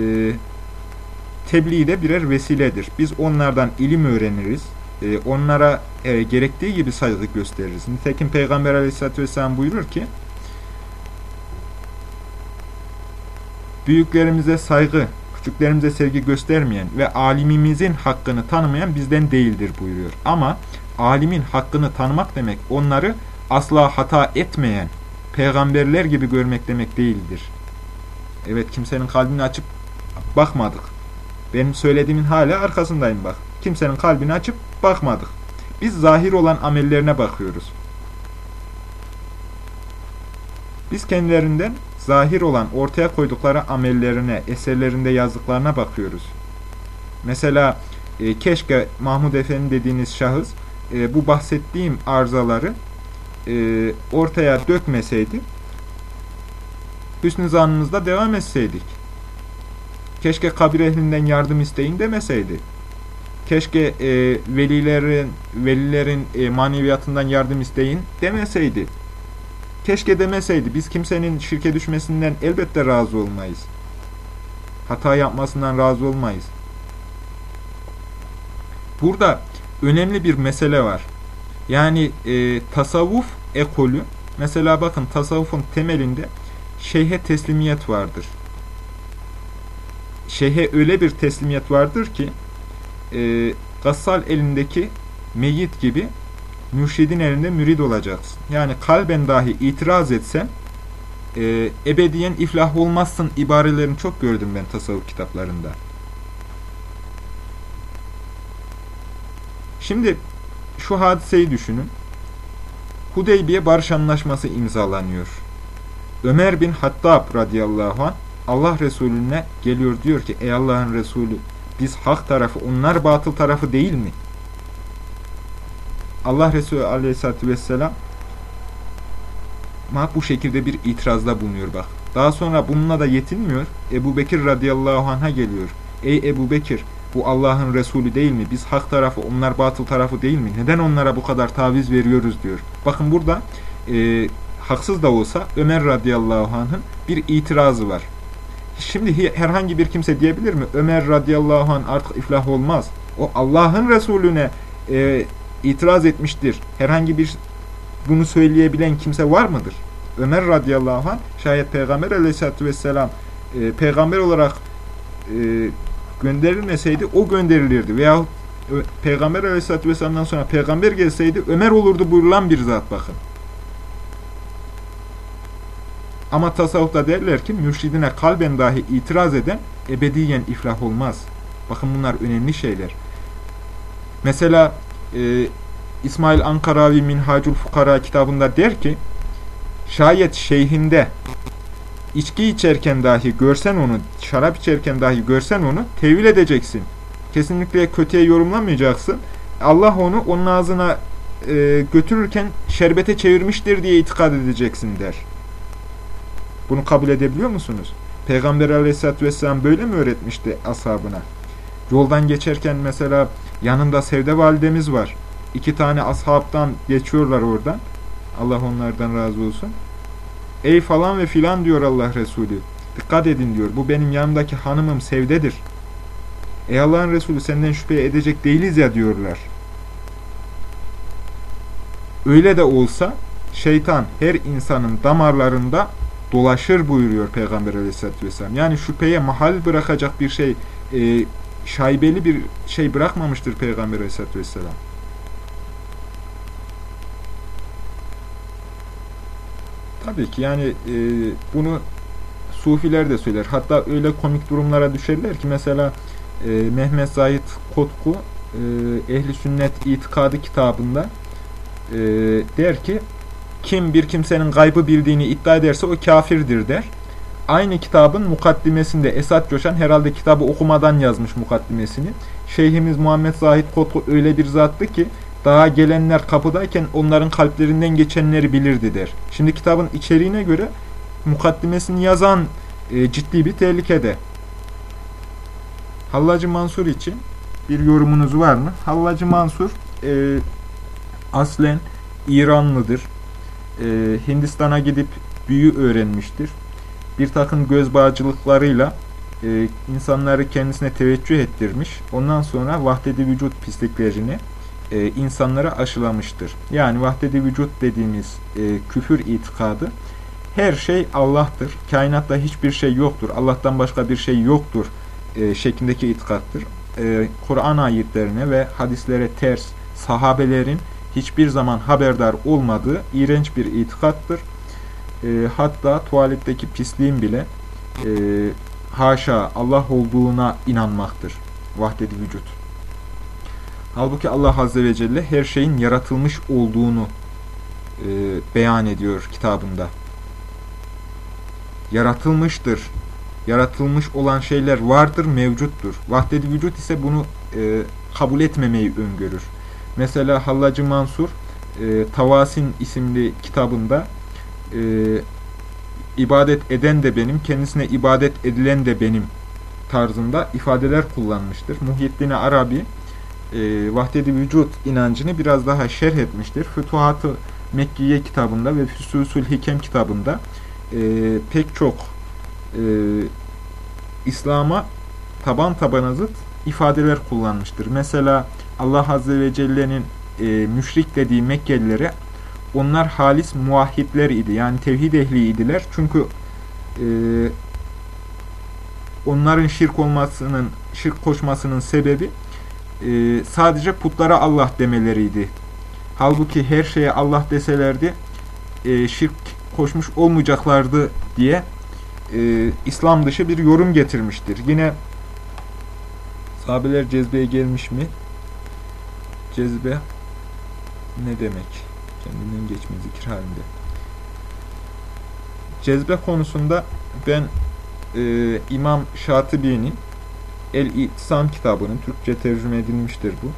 S1: tebliğde birer vesiledir. Biz onlardan ilim öğreniriz. E, onlara e, gerektiği gibi saygı gösteririz. Nitekim Peygamber Aleyhisselatü Vesselam buyurur ki büyüklerimize saygı küçüklerimize sevgi göstermeyen ve alimimizin hakkını tanımayan bizden değildir buyuruyor. Ama alimin hakkını tanımak demek onları asla hata etmeyen peygamberler gibi görmek demek değildir. Evet kimsenin kalbini açıp bakmadık. Benim söylediğimin hala arkasındayım bak. Kimsenin kalbini açıp bakmadık. Biz zahir olan amellerine bakıyoruz. Biz kendilerinden zahir olan ortaya koydukları amellerine, eserlerinde yazdıklarına bakıyoruz. Mesela e, keşke Mahmud Efendi dediğiniz şahıs e, bu bahsettiğim arızaları e, ortaya dökmeseydi, hüsnü zannımızda devam etseydik. Keşke kabir ehlinden yardım isteyin demeseydi. keşke e, velilerin velilerin e, maneviyatından yardım isteyin demeseydi. Keşke demeseydi. Biz kimsenin şirke düşmesinden elbette razı olmayız. Hata yapmasından razı olmayız. Burada önemli bir mesele var. Yani e, tasavvuf ekolü, mesela bakın tasavvufun temelinde şeyhe teslimiyet vardır. Şeyhe öyle bir teslimiyet vardır ki, e, gassal elindeki meyit gibi mürşidin elinde mürid olacaksın. Yani kalben dahi itiraz etsem, e, ebediyen iflah olmazsın ibarelerini çok gördüm ben tasavvuf kitaplarında. Şimdi şu hadiseyi düşünün. Hudeybiye barış anlaşması imzalanıyor. Ömer bin Hattab radıyallahu anh Allah Resulüne geliyor diyor ki ey Allah'ın Resulü biz hak tarafı onlar batıl tarafı değil mi? Allah Resulü aleyhissalatü vesselam bu şekilde bir itirazda bulunuyor bak. Daha sonra bununla da yetinmiyor. Ebu Bekir radıyallahu anh'a geliyor. Ey Ebu Bekir bu Allah'ın Resulü değil mi? Biz hak tarafı, onlar batıl tarafı değil mi? Neden onlara bu kadar taviz veriyoruz diyor. Bakın burada e, haksız da olsa Ömer radıyallahu anh'ın bir itirazı var. Şimdi herhangi bir kimse diyebilir mi? Ömer radıyallahu anh artık iflah olmaz. O Allah'ın Resulüne e, itiraz etmiştir. Herhangi bir bunu söyleyebilen kimse var mıdır? Ömer radıyallahu anh şayet Peygamber aleyhissalatü vesselam e, peygamber olarak e, gönderilmeseydi o gönderilirdi. Veya Peygamber aleyhissalatü vesselam'dan sonra peygamber gelseydi Ömer olurdu buyurulan bir zat bakın. Ama tasavvufta derler ki mürşidine kalben dahi itiraz eden ebediyen iflah olmaz. Bakın bunlar önemli şeyler. Mesela e, İsmail Ankaravi Minhacul Fukara kitabında der ki şayet şeyhinde içki içerken dahi görsen onu, şarap içerken dahi görsen onu tevil edeceksin. Kesinlikle kötüye yorumlamayacaksın. Allah onu onun ağzına e, götürürken şerbete çevirmiştir diye itikad edeceksin der. Bunu kabul edebiliyor musunuz? Peygamber aleyhissalatü vesselam böyle mi öğretmişti ashabına? Yoldan geçerken mesela yanında Sevde validemiz var. İki tane ashabtan geçiyorlar oradan. Allah onlardan razı olsun. Ey falan ve filan diyor Allah Resulü. Dikkat edin diyor. Bu benim yanımdaki hanımım Sevde'dir. Ey Allah'ın Resulü senden şüphe edecek değiliz ya diyorlar. Öyle de olsa şeytan her insanın damarlarında dolaşır buyuruyor Peygamber aleyhissalatü vesselam. Yani şüpheye mahal bırakacak bir şey, e, şaibeli bir şey bırakmamıştır Peygamber aleyhissalatü vesselam. Tabii ki yani e, bunu Sufiler de söyler. Hatta öyle komik durumlara düşerler ki mesela e, Mehmet Zahid Kotku e, Ehli Sünnet İtikadı kitabında e, der ki kim bir kimsenin gaybı bildiğini iddia ederse o kafirdir der. Aynı kitabın mukaddimesinde Esat Coşan herhalde kitabı okumadan yazmış mukaddimesini. Şeyhimiz Muhammed Zahid Kotku öyle bir zattı ki daha gelenler kapıdayken onların kalplerinden geçenleri bilirdi der. Şimdi kitabın içeriğine göre mukaddimesini yazan e, ciddi bir tehlikede. Hallacı Mansur için bir yorumunuz var mı? Hallacı Mansur e, aslen İranlıdır. E, Hindistan'a gidip büyü öğrenmiştir. Bir takım göz bağcılıklarıyla e, insanları kendisine teveccüh ettirmiş. Ondan sonra vahdedi vücut pisliklerini e, insanlara aşılamıştır. Yani vahdedi vücut dediğimiz e, küfür itikadı her şey Allah'tır. Kainatta hiçbir şey yoktur. Allah'tan başka bir şey yoktur e, şeklindeki itikattır. E, Kur'an ayetlerine ve hadislere ters sahabelerin hiçbir zaman haberdar olmadığı iğrenç bir itikattır. E, hatta tuvaletteki pisliğin bile e, haşa Allah olduğuna inanmaktır. Vahdedi vücut. Halbuki Allah Azze ve Celle her şeyin yaratılmış olduğunu e, beyan ediyor kitabında. Yaratılmıştır. Yaratılmış olan şeyler vardır, mevcuttur. Vahdedi vücut ise bunu e, kabul etmemeyi öngörür. Mesela Hallacı Mansur e, Tavasin isimli kitabında e, ibadet eden de benim, kendisine ibadet edilen de benim tarzında ifadeler kullanmıştır. Muhyiddin Arabi e, vahdedi vücut inancını biraz daha şerh etmiştir. Fütuhat-ı Mekkiye kitabında ve Füsusül Hikem kitabında e, pek çok e, İslam'a taban tabana zıt ifadeler kullanmıştır. Mesela Allah Azze ve Celle'nin e, müşrik dediği Mekkelilere onlar halis muahhidler idi. Yani tevhid ehliydiler. Çünkü e, onların şirk olmasının, şirk koşmasının sebebi e, sadece putlara Allah demeleriydi. Halbuki her şeye Allah deselerdi e, şirk koşmuş olmayacaklardı diye e, İslam dışı bir yorum getirmiştir. Yine sahabeler cezbeye gelmiş mi? Cezbe ne demek? Kendinden geçme zikir halinde. Cezbe konusunda ben e, İmam Şatibi'nin El-İtisam kitabının Türkçe tercüme edilmiştir bu.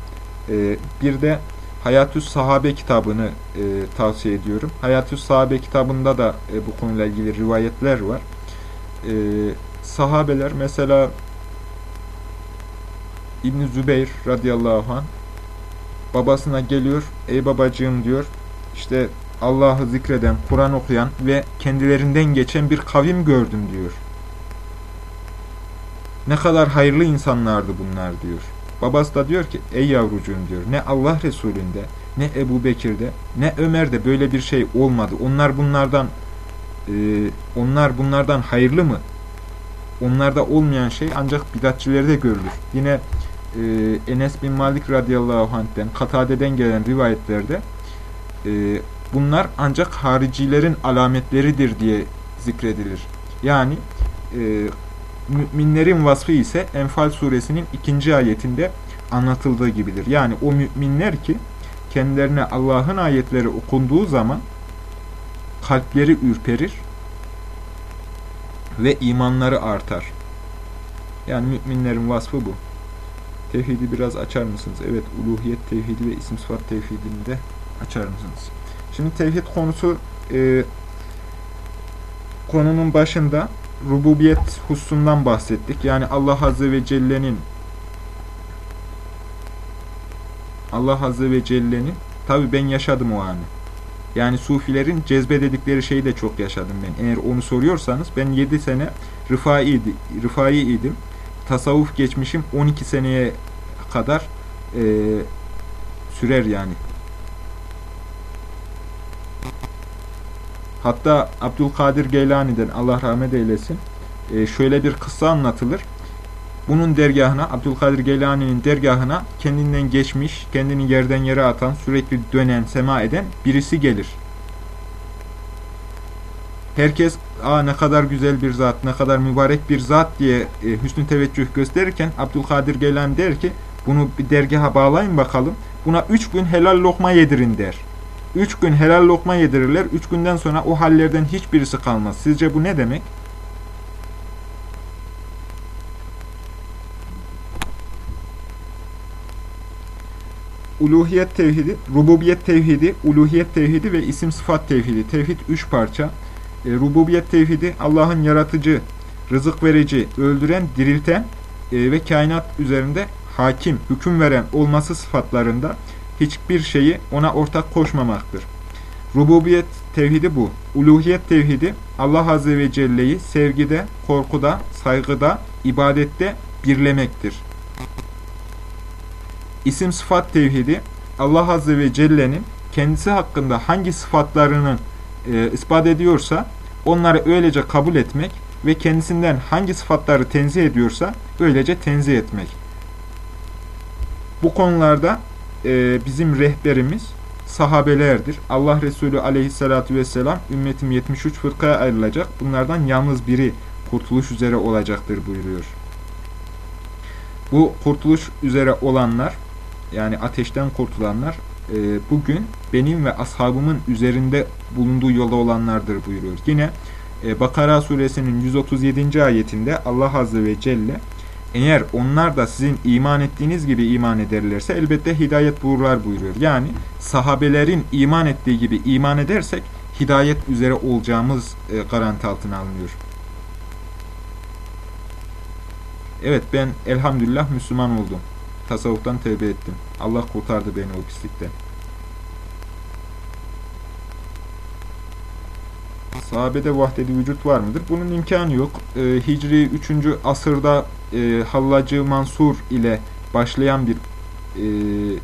S1: E, bir de Hayatüs Sahabe kitabını e, tavsiye ediyorum. Hayatüs Sahabe kitabında da e, bu konuyla ilgili rivayetler var. E, sahabeler mesela İbn Zübeyir radıyallahu anh babasına geliyor. Ey babacığım diyor. İşte Allah'ı zikreden, Kur'an okuyan ve kendilerinden geçen bir kavim gördüm diyor. Ne kadar hayırlı insanlardı bunlar diyor. Babası da diyor ki ey yavrucuğum diyor ne Allah Resulü'nde ne Ebu Bekir'de ne Ömer'de böyle bir şey olmadı. Onlar bunlardan e, onlar bunlardan hayırlı mı? Onlarda olmayan şey ancak bidatçilerde görülür. Yine e, Enes bin Malik radıyallahu anh'ten Katade'den gelen rivayetlerde e, bunlar ancak haricilerin alametleridir diye zikredilir. Yani e, müminlerin vasfı ise Enfal suresinin ikinci ayetinde anlatıldığı gibidir. Yani o müminler ki kendilerine Allah'ın ayetleri okunduğu zaman kalpleri ürperir ve imanları artar. Yani müminlerin vasfı bu. Tevhidi biraz açar mısınız? Evet, uluhiyet tevhidi ve isim sıfat tevhidini de açar mısınız? Şimdi tevhid konusu e, konunun başında rububiyet hususundan bahsettik. Yani Allah Azze ve Celle'nin Allah Azze ve Celle'nin tabi ben yaşadım o anı. Yani sufilerin cezbe dedikleri şeyi de çok yaşadım ben. Eğer onu soruyorsanız ben 7 sene rıfai, rıfai idim. Tasavvuf geçmişim 12 seneye kadar e, sürer yani. Hatta Abdülkadir Geylani'den Allah rahmet eylesin e, şöyle bir kıssa anlatılır. Bunun dergahına, Abdülkadir Geylani'nin dergahına kendinden geçmiş, kendini yerden yere atan, sürekli dönen, sema eden birisi gelir. Herkes Aa, ne kadar güzel bir zat, ne kadar mübarek bir zat diye e, hüsnü teveccüh gösterirken Abdülkadir Geylani der ki bunu bir dergaha bağlayın bakalım. Buna üç gün helal lokma yedirin der. Üç gün helal lokma yedirirler. Üç günden sonra o hallerden hiçbirisi kalmaz. Sizce bu ne demek? Uluhiyet tevhidi, rububiyet tevhidi, uluhiyet tevhidi ve isim sıfat tevhidi. Tevhid üç parça. E, rububiyet tevhidi Allah'ın yaratıcı, rızık verici, öldüren, dirilten e, ve kainat üzerinde hakim, hüküm veren olması sıfatlarında hiçbir şeyi ona ortak koşmamaktır. Rububiyet tevhidi bu. Uluhiyet tevhidi Allah Azze ve Celle'yi sevgide, korkuda, saygıda, ibadette birlemektir. İsim sıfat tevhidi Allah Azze ve Celle'nin kendisi hakkında hangi sıfatlarını e, ispat ediyorsa onları öylece kabul etmek ve kendisinden hangi sıfatları tenzih ediyorsa öylece tenzih etmek. Bu konularda e, bizim rehberimiz sahabelerdir. Allah Resulü aleyhissalatü vesselam ümmetim 73 fırkaya ayrılacak. Bunlardan yalnız biri kurtuluş üzere olacaktır buyuruyor. Bu kurtuluş üzere olanlar yani ateşten kurtulanlar e, bugün benim ve ashabımın üzerinde bulunduğu yolda olanlardır buyuruyor. Yine e, Bakara suresinin 137. ayetinde Allah Azze ve Celle eğer onlar da sizin iman ettiğiniz gibi iman ederlerse elbette hidayet bulurlar buyuruyor. Yani sahabelerin iman ettiği gibi iman edersek hidayet üzere olacağımız e, garanti altına alınıyor. Evet ben elhamdülillah Müslüman oldum. tasavvuftan tevbe ettim. Allah kurtardı beni o pislikten. Sahabede vahdedi vücut var mıdır? Bunun imkanı yok. Ee, Hicri 3. asırda e, Hallacı Mansur ile başlayan bir e,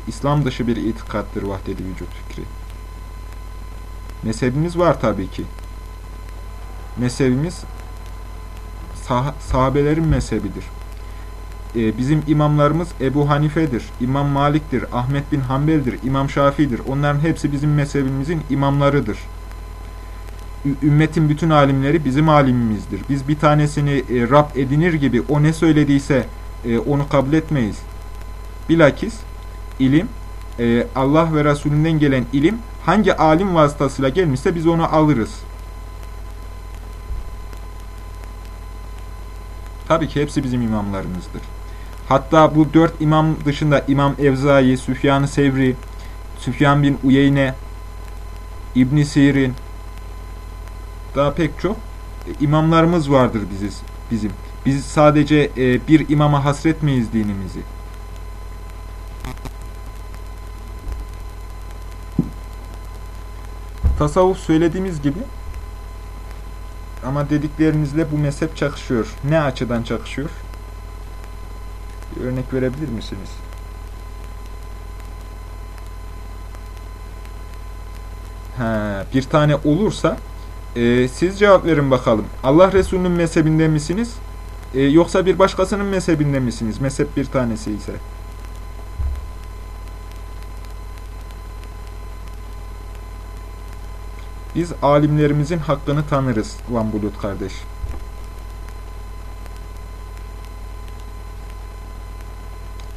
S1: İslam dışı bir itikattır vahdedi vücut fikri. Mezhebimiz var tabii ki. Mezhebimiz sah sahabelerin mezhebidir. Ee, bizim imamlarımız Ebu Hanife'dir, İmam Malik'tir, Ahmet bin Hanbel'dir, İmam Şafii'dir. Onların hepsi bizim mezhebimizin imamlarıdır. Ümmetin bütün alimleri bizim alimimizdir. Biz bir tanesini e, Rab edinir gibi o ne söylediyse e, onu kabul etmeyiz. Bilakis ilim, e, Allah ve Resulünden gelen ilim hangi alim vasıtasıyla gelmişse biz onu alırız. Tabii ki hepsi bizim imamlarımızdır. Hatta bu dört imam dışında İmam Evzai, Süfyan-ı Sevri, Süfyan bin Uyeyne, İbn Sirin, daha pek çok imamlarımız vardır biziz, bizim. Biz sadece e, bir imama hasretmeyiz dinimizi. Tasavvuf söylediğimiz gibi ama dediklerinizle bu mezhep çakışıyor. Ne açıdan çakışıyor? Bir örnek verebilir misiniz? He, bir tane olursa e, siz cevap verin bakalım. Allah Resulü'nün mezhebinde misiniz? E, yoksa bir başkasının mezhebinde misiniz? Mezhep bir tanesi ise. Biz alimlerimizin hakkını tanırız Van Bulut kardeş.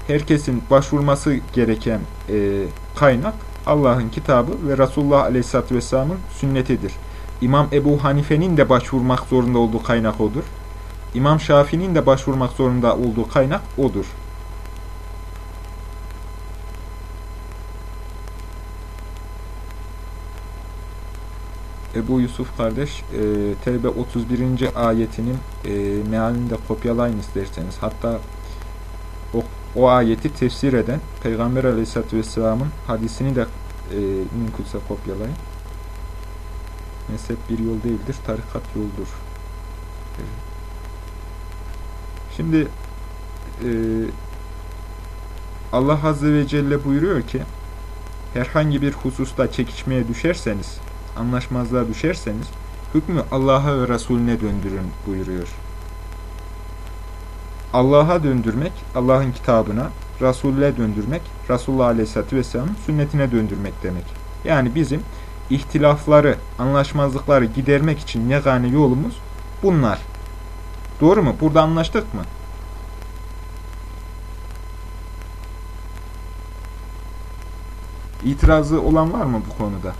S1: Herkesin başvurması gereken e, kaynak Allah'ın kitabı ve Resulullah Aleyhisselatü Vesselam'ın sünnetidir. İmam Ebu Hanife'nin de başvurmak zorunda olduğu kaynak odur. İmam Şafii'nin de başvurmak zorunda olduğu kaynak odur. Ebu Yusuf kardeş e, Tevbe 31. ayetinin e, mealini de kopyalayın isterseniz. Hatta o, o ayeti tefsir eden Peygamber Aleyhisselatü Vesselam'ın hadisini de e, mümkünse kopyalayın. Mezhep bir yol değildir, tarikat yoldur. Şimdi e, Allah Azze ve Celle buyuruyor ki herhangi bir hususta çekişmeye düşerseniz anlaşmazlığa düşerseniz hükmü Allah'a ve Resulüne döndürün buyuruyor. Allah'a döndürmek, Allah'ın kitabına, Resul'e döndürmek, Resulullah Aleyhisselatü Vesselam'ın sünnetine döndürmek demek. Yani bizim ihtilafları, anlaşmazlıkları gidermek için yegane yolumuz bunlar. Doğru mu? Burada anlaştık mı? İtirazı olan var mı bu konuda?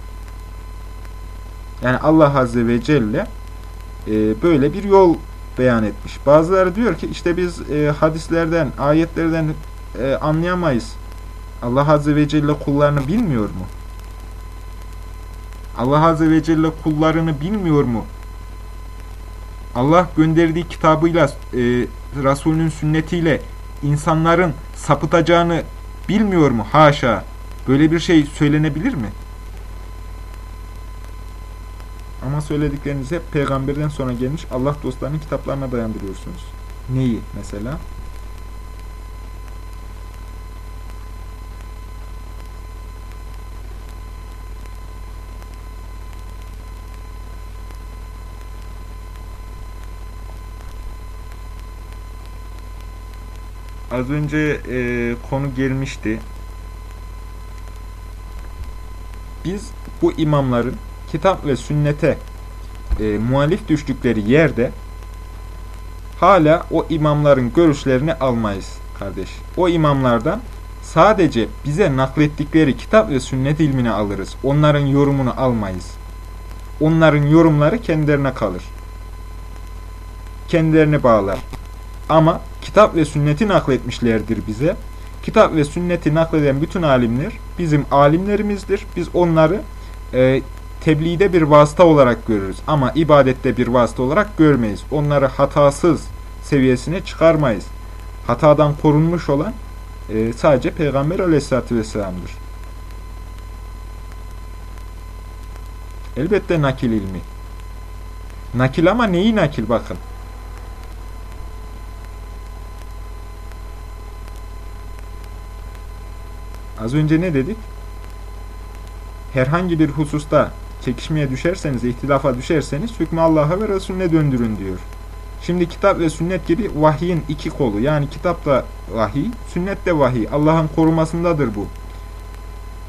S1: Yani Allah Azze ve Celle e, böyle bir yol beyan etmiş. Bazıları diyor ki işte biz e, hadislerden, ayetlerden e, anlayamayız. Allah Azze ve Celle kullarını bilmiyor mu? Allah Azze ve Celle kullarını bilmiyor mu? Allah gönderdiği kitabıyla, e, Resulünün sünnetiyle insanların sapıtacağını bilmiyor mu? Haşa. Böyle bir şey söylenebilir mi? Ama söylediklerinizi hep peygamberden sonra gelmiş Allah dostlarının kitaplarına dayandırıyorsunuz. Neyi mesela? Az önce e, konu gelmişti. Biz bu imamların kitap ve sünnete e, muhalif düştükleri yerde hala o imamların görüşlerini almayız kardeş. O imamlardan sadece bize naklettikleri kitap ve sünnet ilmini alırız. Onların yorumunu almayız. Onların yorumları kendilerine kalır. Kendilerini bağlar. Ama kitap ve sünneti nakletmişlerdir bize. Kitap ve sünneti nakleden bütün alimler bizim alimlerimizdir. Biz onları e, tebliğde bir vasıta olarak görürüz. Ama ibadette bir vasıta olarak görmeyiz. Onları hatasız seviyesine çıkarmayız. Hatadan korunmuş olan e, sadece Peygamber aleyhissalatü vesselam'dır. Elbette nakil ilmi. Nakil ama neyi nakil bakın. Az önce ne dedik? Herhangi bir hususta çekişmeye düşerseniz, ihtilafa düşerseniz hükmü Allah'a ve Resulüne döndürün diyor. Şimdi kitap ve sünnet gibi vahyin iki kolu. Yani kitap da vahiy, sünnet de vahiy. Allah'ın korumasındadır bu.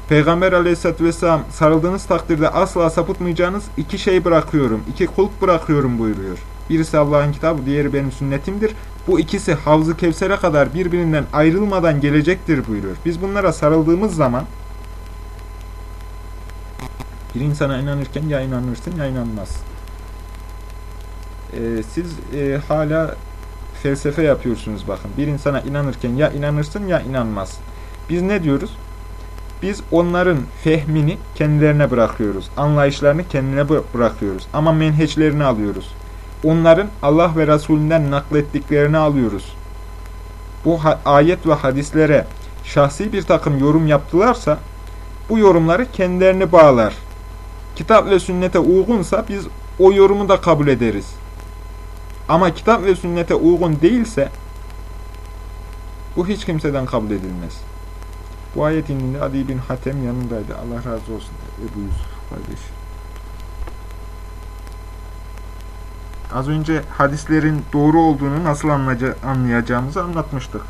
S1: Peygamber aleyhissalatü vesselam sarıldığınız takdirde asla sapıtmayacağınız iki şey bırakıyorum, iki kulp bırakıyorum buyuruyor. Birisi Allah'ın kitabı, diğeri benim sünnetimdir. Bu ikisi Havz-ı Kevser'e kadar birbirinden ayrılmadan gelecektir buyuruyor. Biz bunlara sarıldığımız zaman bir insana inanırken ya inanırsın ya inanmaz. Ee, siz e, hala felsefe yapıyorsunuz bakın. Bir insana inanırken ya inanırsın ya inanmaz. Biz ne diyoruz? Biz onların fehmini kendilerine bırakıyoruz. Anlayışlarını kendine bırakıyoruz. Ama menheçlerini alıyoruz. Onların Allah ve Resulünden naklettiklerini alıyoruz. Bu ayet ve hadislere şahsi bir takım yorum yaptılarsa bu yorumları kendilerini bağlar. Kitap ve sünnete uygunsa biz o yorumu da kabul ederiz. Ama kitap ve sünnete uygun değilse bu hiç kimseden kabul edilmez. Bu ayet indinde Adi bin Hatem yanındaydı. Allah razı olsun. Ebu Yusuf kardeş. Az önce hadislerin doğru olduğunu nasıl anlayacağımızı anlatmıştık.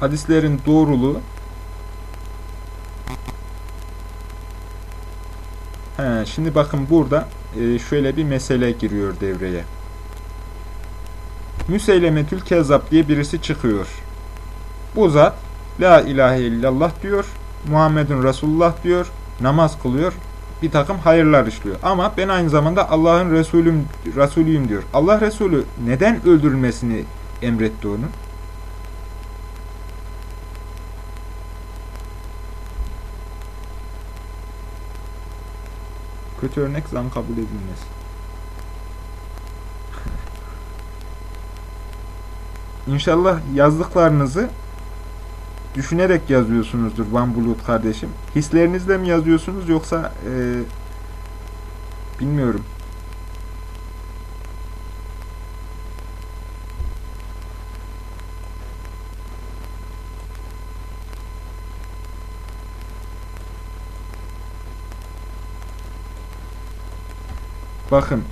S1: Hadislerin doğruluğu He, şimdi bakın burada e, şöyle bir mesele giriyor devreye. Müseylemetül Kezzab diye birisi çıkıyor. Bu zat La ilahe illallah diyor, Muhammedun Resulullah diyor, namaz kılıyor, bir takım hayırlar işliyor. Ama ben aynı zamanda Allah'ın Resulüm, Resulüyüm diyor. Allah Resulü neden öldürülmesini emretti onu? Kötü örnek zan kabul edilmez. İnşallah yazdıklarınızı düşünerek yazıyorsunuzdur Van Bulut kardeşim. Hislerinizle mi yazıyorsunuz yoksa e, bilmiyorum. Bakın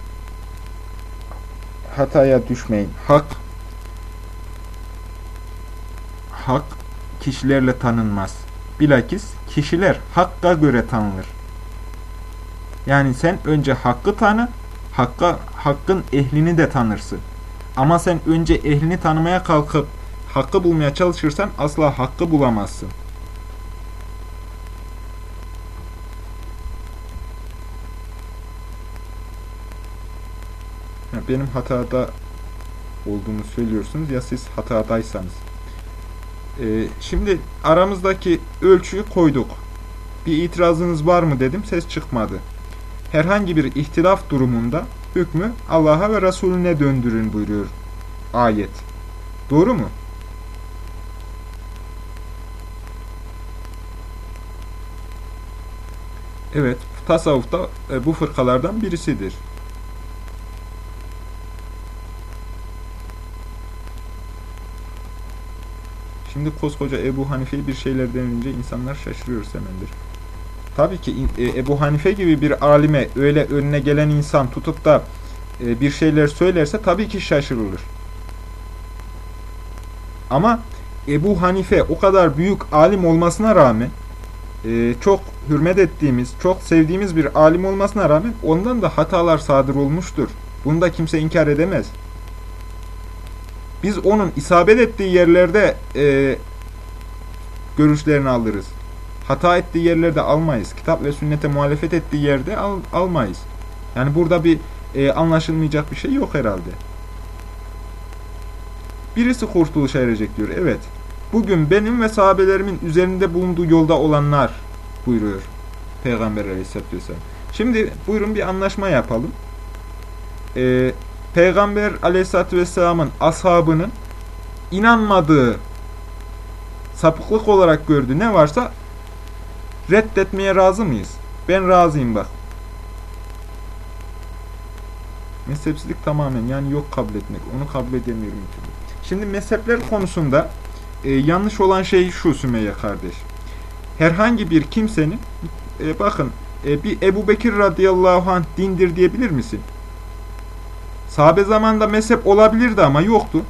S1: hataya düşmeyin. Hak hak kişilerle tanınmaz. Bilakis kişiler hakka göre tanınır. Yani sen önce hakkı tanı, hakka, hakkın ehlini de tanırsın. Ama sen önce ehlini tanımaya kalkıp hakkı bulmaya çalışırsan asla hakkı bulamazsın. benim hatada olduğumu söylüyorsunuz ya siz hatadaysanız. Ee, şimdi aramızdaki ölçüyü koyduk. Bir itirazınız var mı dedim ses çıkmadı. Herhangi bir ihtilaf durumunda hükmü Allah'a ve Resulüne döndürün buyuruyor ayet. Doğru mu? Evet, tasavvufta e, bu fırkalardan birisidir. Şimdi koskoca Ebu Hanife bir şeyler denilince insanlar şaşırıyor semendir. Tabii ki e, Ebu Hanife gibi bir alime öyle önüne gelen insan tutup da e, bir şeyler söylerse tabii ki şaşırılır. Ama Ebu Hanife o kadar büyük alim olmasına rağmen e, çok hürmet ettiğimiz, çok sevdiğimiz bir alim olmasına rağmen ondan da hatalar sadır olmuştur. Bunu da kimse inkar edemez biz onun isabet ettiği yerlerde e, görüşlerini alırız. Hata ettiği yerlerde almayız. Kitap ve sünnete muhalefet ettiği yerde al, almayız. Yani burada bir e, anlaşılmayacak bir şey yok herhalde. Birisi kurtuluşa erecek diyor. Evet. Bugün benim ve sahabelerimin üzerinde bulunduğu yolda olanlar buyuruyor. Peygamber aleyhisselatü vesselam. Şimdi buyurun bir anlaşma yapalım. Ee, Peygamber aleyhisselatü vesselamın ashabının inanmadığı, sapıklık olarak gördüğü ne varsa reddetmeye razı mıyız? Ben razıyım bak. Mezhepsizlik tamamen yani yok kabul etmek. Onu kabul edemiyorum. Şimdi mezhepler konusunda e, yanlış olan şey şu Sümeyye kardeş. Herhangi bir kimsenin e, bakın e, bir Ebu Bekir radıyallahu anh dindir diyebilir misin? Sahabe zamanında mezhep olabilirdi ama yoktu.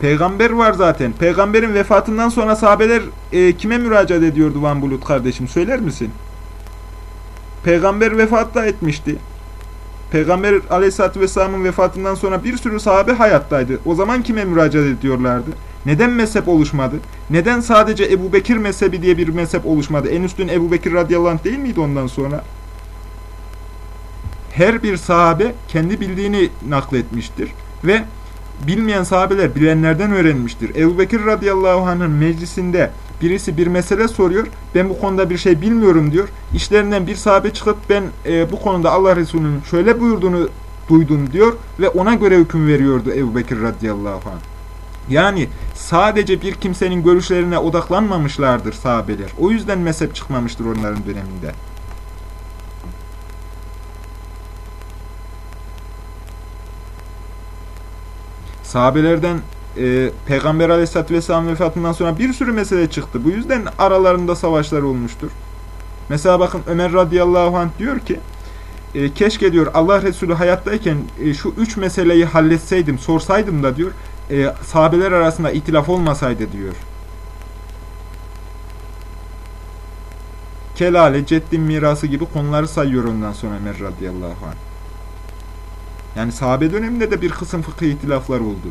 S1: Peygamber var zaten. Peygamberin vefatından sonra sahabeler e, kime müracaat ediyordu Van Bulut kardeşim söyler misin? Peygamber vefat da etmişti. Peygamber aleyhissalatü vesselamın vefatından sonra bir sürü sahabe hayattaydı. O zaman kime müracaat ediyorlardı? Neden mezhep oluşmadı? Neden sadece Ebu Bekir mezhebi diye bir mezhep oluşmadı? En üstün Ebu Bekir radıyallahu anh değil miydi ondan sonra? Her bir sahabe kendi bildiğini nakletmiştir. Ve bilmeyen sahabeler bilenlerden öğrenmiştir. Ebu Bekir radıyallahu anh'ın meclisinde birisi bir mesele soruyor. Ben bu konuda bir şey bilmiyorum diyor. İşlerinden bir sahabe çıkıp ben e, bu konuda Allah Resulü'nün şöyle buyurduğunu duydum diyor. Ve ona göre hüküm veriyordu Ebu Bekir radıyallahu anh. Yani sadece bir kimsenin görüşlerine odaklanmamışlardır sahabeler. O yüzden mezhep çıkmamıştır onların döneminde. Sahabelerden e, Peygamber Aleyhisselatü Vesselam vefatından sonra bir sürü mesele çıktı. Bu yüzden aralarında savaşlar olmuştur. Mesela bakın Ömer radıyallahu anh diyor ki e, keşke diyor Allah Resulü hayattayken e, şu üç meseleyi halletseydim, sorsaydım da diyor e, sahabeler arasında itilaf olmasaydı diyor. Kelale, ceddin mirası gibi konuları sayıyor ondan sonra Ömer radıyallahu anh. Yani sahabe döneminde de bir kısım fıkıh itilaflar oldu.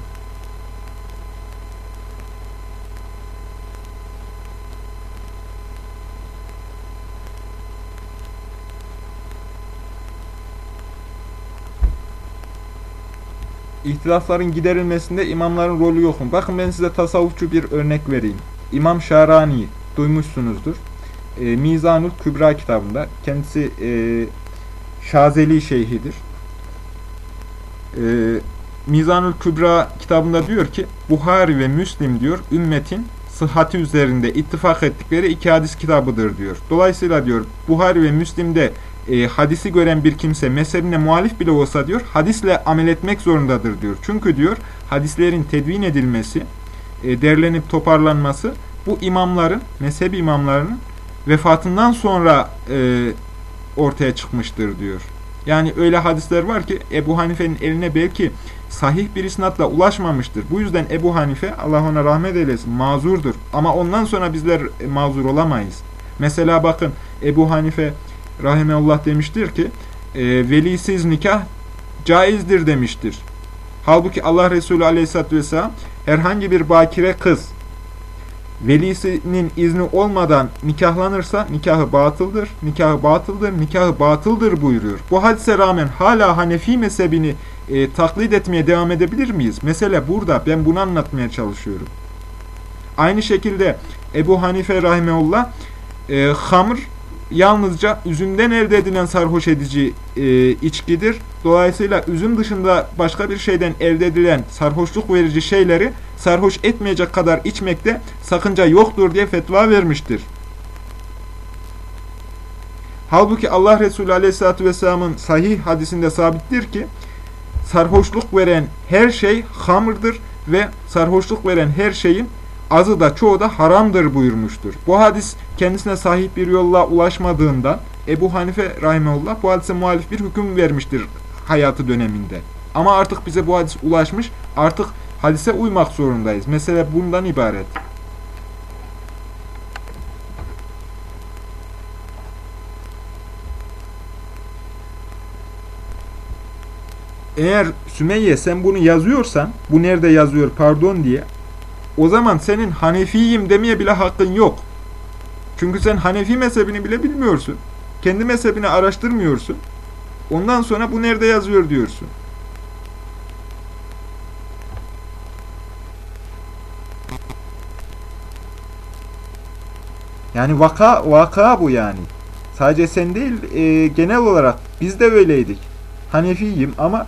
S1: İhtilafların giderilmesinde imamların rolü yok mu? Bakın ben size tasavvufçu bir örnek vereyim. İmam Şarani duymuşsunuzdur. E, Mizanul Kübra kitabında. Kendisi e, Şazeli şeyhidir. E, Mizanul Kübra kitabında diyor ki Buhari ve Müslim diyor ümmetin sıhhati üzerinde ittifak ettikleri iki hadis kitabıdır diyor. Dolayısıyla diyor Buhari ve Müslim'de e, hadisi gören bir kimse mezhebine muhalif bile olsa diyor hadisle amel etmek zorundadır diyor. Çünkü diyor hadislerin tedvin edilmesi, e, derlenip toparlanması bu imamların, mezhep imamlarının vefatından sonra e, ortaya çıkmıştır diyor. Yani öyle hadisler var ki Ebu Hanife'nin eline belki sahih bir isnatla ulaşmamıştır. Bu yüzden Ebu Hanife, Allah ona rahmet eylesin, mazurdur. Ama ondan sonra bizler mazur olamayız. Mesela bakın Ebu Hanife rahimeullah demiştir ki e, velisiz nikah caizdir demiştir. Halbuki Allah Resulü aleyhissalatü vesselam herhangi bir bakire kız velisinin izni olmadan nikahlanırsa nikahı batıldır, nikahı batıldır, nikahı batıldır buyuruyor. Bu hadise rağmen hala Hanefi mezhebini e, taklit etmeye devam edebilir miyiz? Mesele burada. Ben bunu anlatmaya çalışıyorum. Aynı şekilde Ebu Hanife rahimeullah e, hamr yalnızca üzümden elde edilen sarhoş edici e, içkidir. Dolayısıyla üzüm dışında başka bir şeyden elde edilen sarhoşluk verici şeyleri sarhoş etmeyecek kadar içmekte sakınca yoktur diye fetva vermiştir. Halbuki Allah Resulü Aleyhisselatü Vesselam'ın sahih hadisinde sabittir ki sarhoşluk veren her şey hamırdır ve sarhoşluk veren her şeyin azı da çoğu da haramdır buyurmuştur. Bu hadis kendisine sahip bir yolla ulaşmadığından Ebu Hanife Rahimullah bu hadise muhalif bir hüküm vermiştir hayatı döneminde. Ama artık bize bu hadis ulaşmış, artık hadise uymak zorundayız. Mesele bundan ibaret. Eğer Sümeyye sen bunu yazıyorsan, bu nerede yazıyor pardon diye, o zaman senin Hanefiyim demeye bile hakkın yok. Çünkü sen Hanefi mezhebini bile bilmiyorsun. Kendi mezhebini araştırmıyorsun. Ondan sonra bu nerede yazıyor diyorsun. Yani vaka vaka bu yani. Sadece sen değil e, genel olarak biz de öyleydik. Hanefiyim ama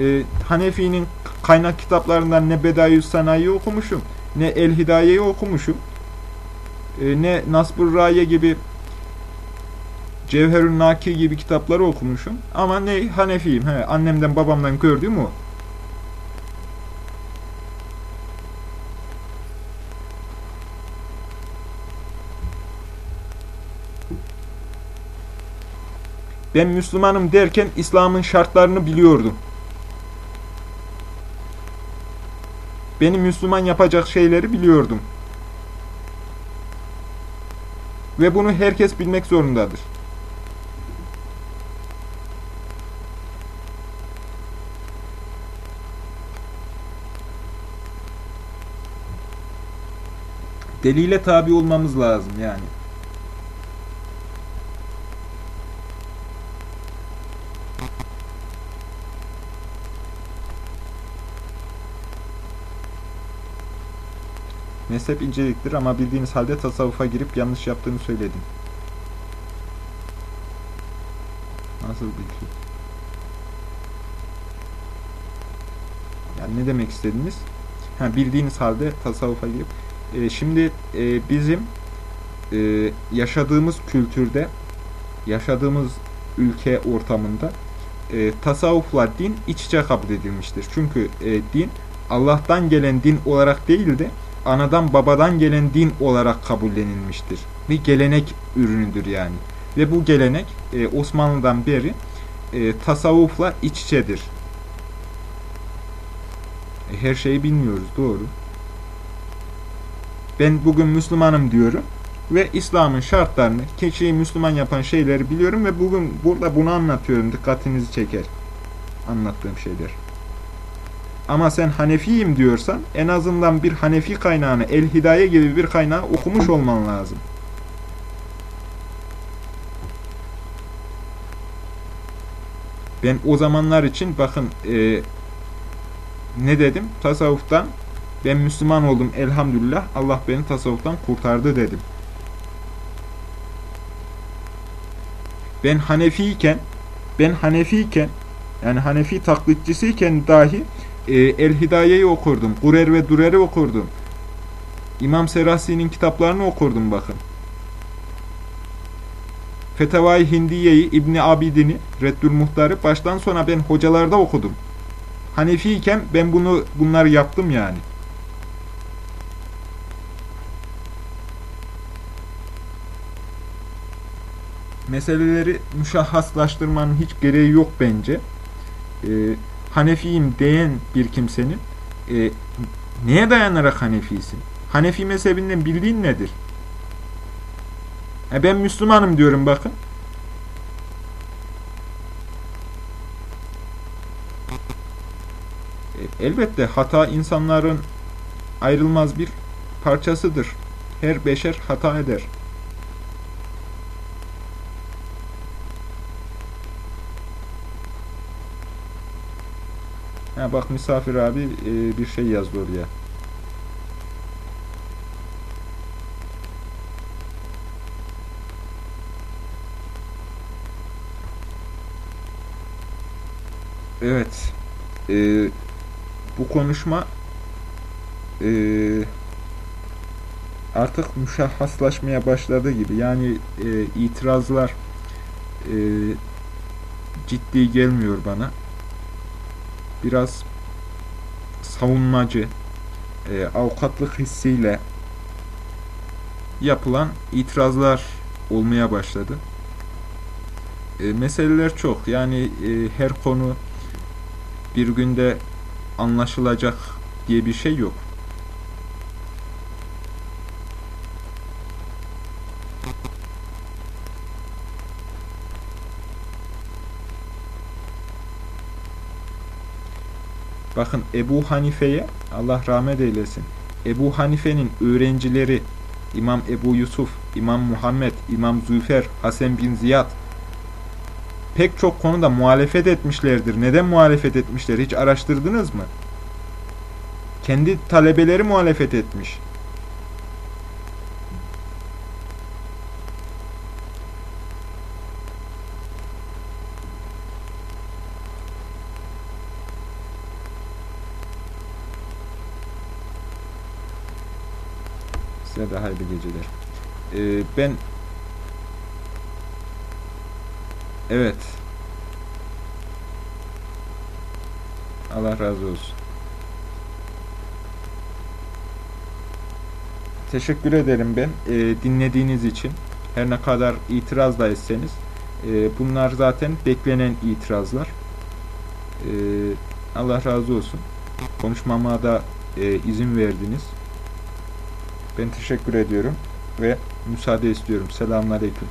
S1: e, Hanefi'nin kaynak kitaplarından ne Bedayüs Sanayi okumuşum, ne El Hidaye'yi okumuşum, e, ne Nasbur Raye gibi Cevherün Naki gibi kitapları okumuşum. Ama ne Hanefiyim. He, annemden babamdan gördüğüm o. Ben Müslümanım derken İslam'ın şartlarını biliyordum. Beni Müslüman yapacak şeyleri biliyordum. Ve bunu herkes bilmek zorundadır. Delile tabi olmamız lazım yani. Mezhep inceliktir ama bildiğiniz halde tasavvufa girip yanlış yaptığını söyledin. Nasıl bilgi? Yani ne demek istediniz? Ha, bildiğiniz halde tasavvufa girip. E, şimdi e, bizim e, yaşadığımız kültürde, yaşadığımız ülke ortamında e, tasavvufla din iç içe kabul edilmiştir. Çünkü e, din Allah'tan gelen din olarak değil de anadan babadan gelen din olarak kabullenilmiştir. Bir gelenek ürünüdür yani. Ve bu gelenek e, Osmanlı'dan beri e, tasavvufla iç içedir. E, her şeyi bilmiyoruz doğru. Ben bugün Müslümanım diyorum ve İslam'ın şartlarını, kişiyi Müslüman yapan şeyleri biliyorum ve bugün burada bunu anlatıyorum. Dikkatinizi çeker anlattığım şeyler. Ama sen Hanefiyim diyorsan en azından bir Hanefi kaynağını, El Hidaye gibi bir kaynağı okumuş olman lazım. Ben o zamanlar için bakın e, ne dedim? Tasavvuftan ben Müslüman oldum elhamdülillah. Allah beni tasavvuftan kurtardı dedim. Ben Hanefiyken ben Hanefiyken yani Hanefi taklitçisiyken dahi e, El Hidaye'yi okurdum. Gurer ve Durer'i okurdum. İmam Serasi'nin kitaplarını okurdum bakın. Fetavai Hindiye'yi, İbni Abidin'i, Reddül Muhtar'ı baştan sona ben hocalarda okudum. Hanefiyken ben bunu bunları yaptım yani. Meseleleri müşahhaslaştırmanın hiç gereği yok bence. Ee, Hanefiyim diyen bir kimsenin e, neye dayanarak Hanefisin? Hanefi mezhebinden bildiğin nedir? E ben Müslümanım diyorum bakın. E, elbette hata insanların ayrılmaz bir parçasıdır. Her beşer hata eder. Ha bak misafir abi e, bir şey yazdı oraya. Evet. E, bu konuşma e, artık müşahhaslaşmaya başladı gibi. Yani e, itirazlar e, ciddi gelmiyor bana biraz savunmacı, e, avukatlık hissiyle yapılan itirazlar olmaya başladı. E, meseleler çok. Yani e, her konu bir günde anlaşılacak diye bir şey yok. Bakın Ebu Hanife'ye Allah rahmet eylesin. Ebu Hanife'nin öğrencileri İmam Ebu Yusuf, İmam Muhammed, İmam Züfer, Hasan bin Ziyad pek çok konuda muhalefet etmişlerdir. Neden muhalefet etmişler? Hiç araştırdınız mı? Kendi talebeleri muhalefet etmiş. De hayırlı geceler. Ee, ben Evet. Allah razı olsun. Teşekkür ederim ben e, dinlediğiniz için. Her ne kadar itiraz da etseniz. e, bunlar zaten beklenen itirazlar. E, Allah razı olsun. Konuşmama da e, izin verdiniz. Ben teşekkür ediyorum ve müsaade istiyorum. Selamünaleyküm.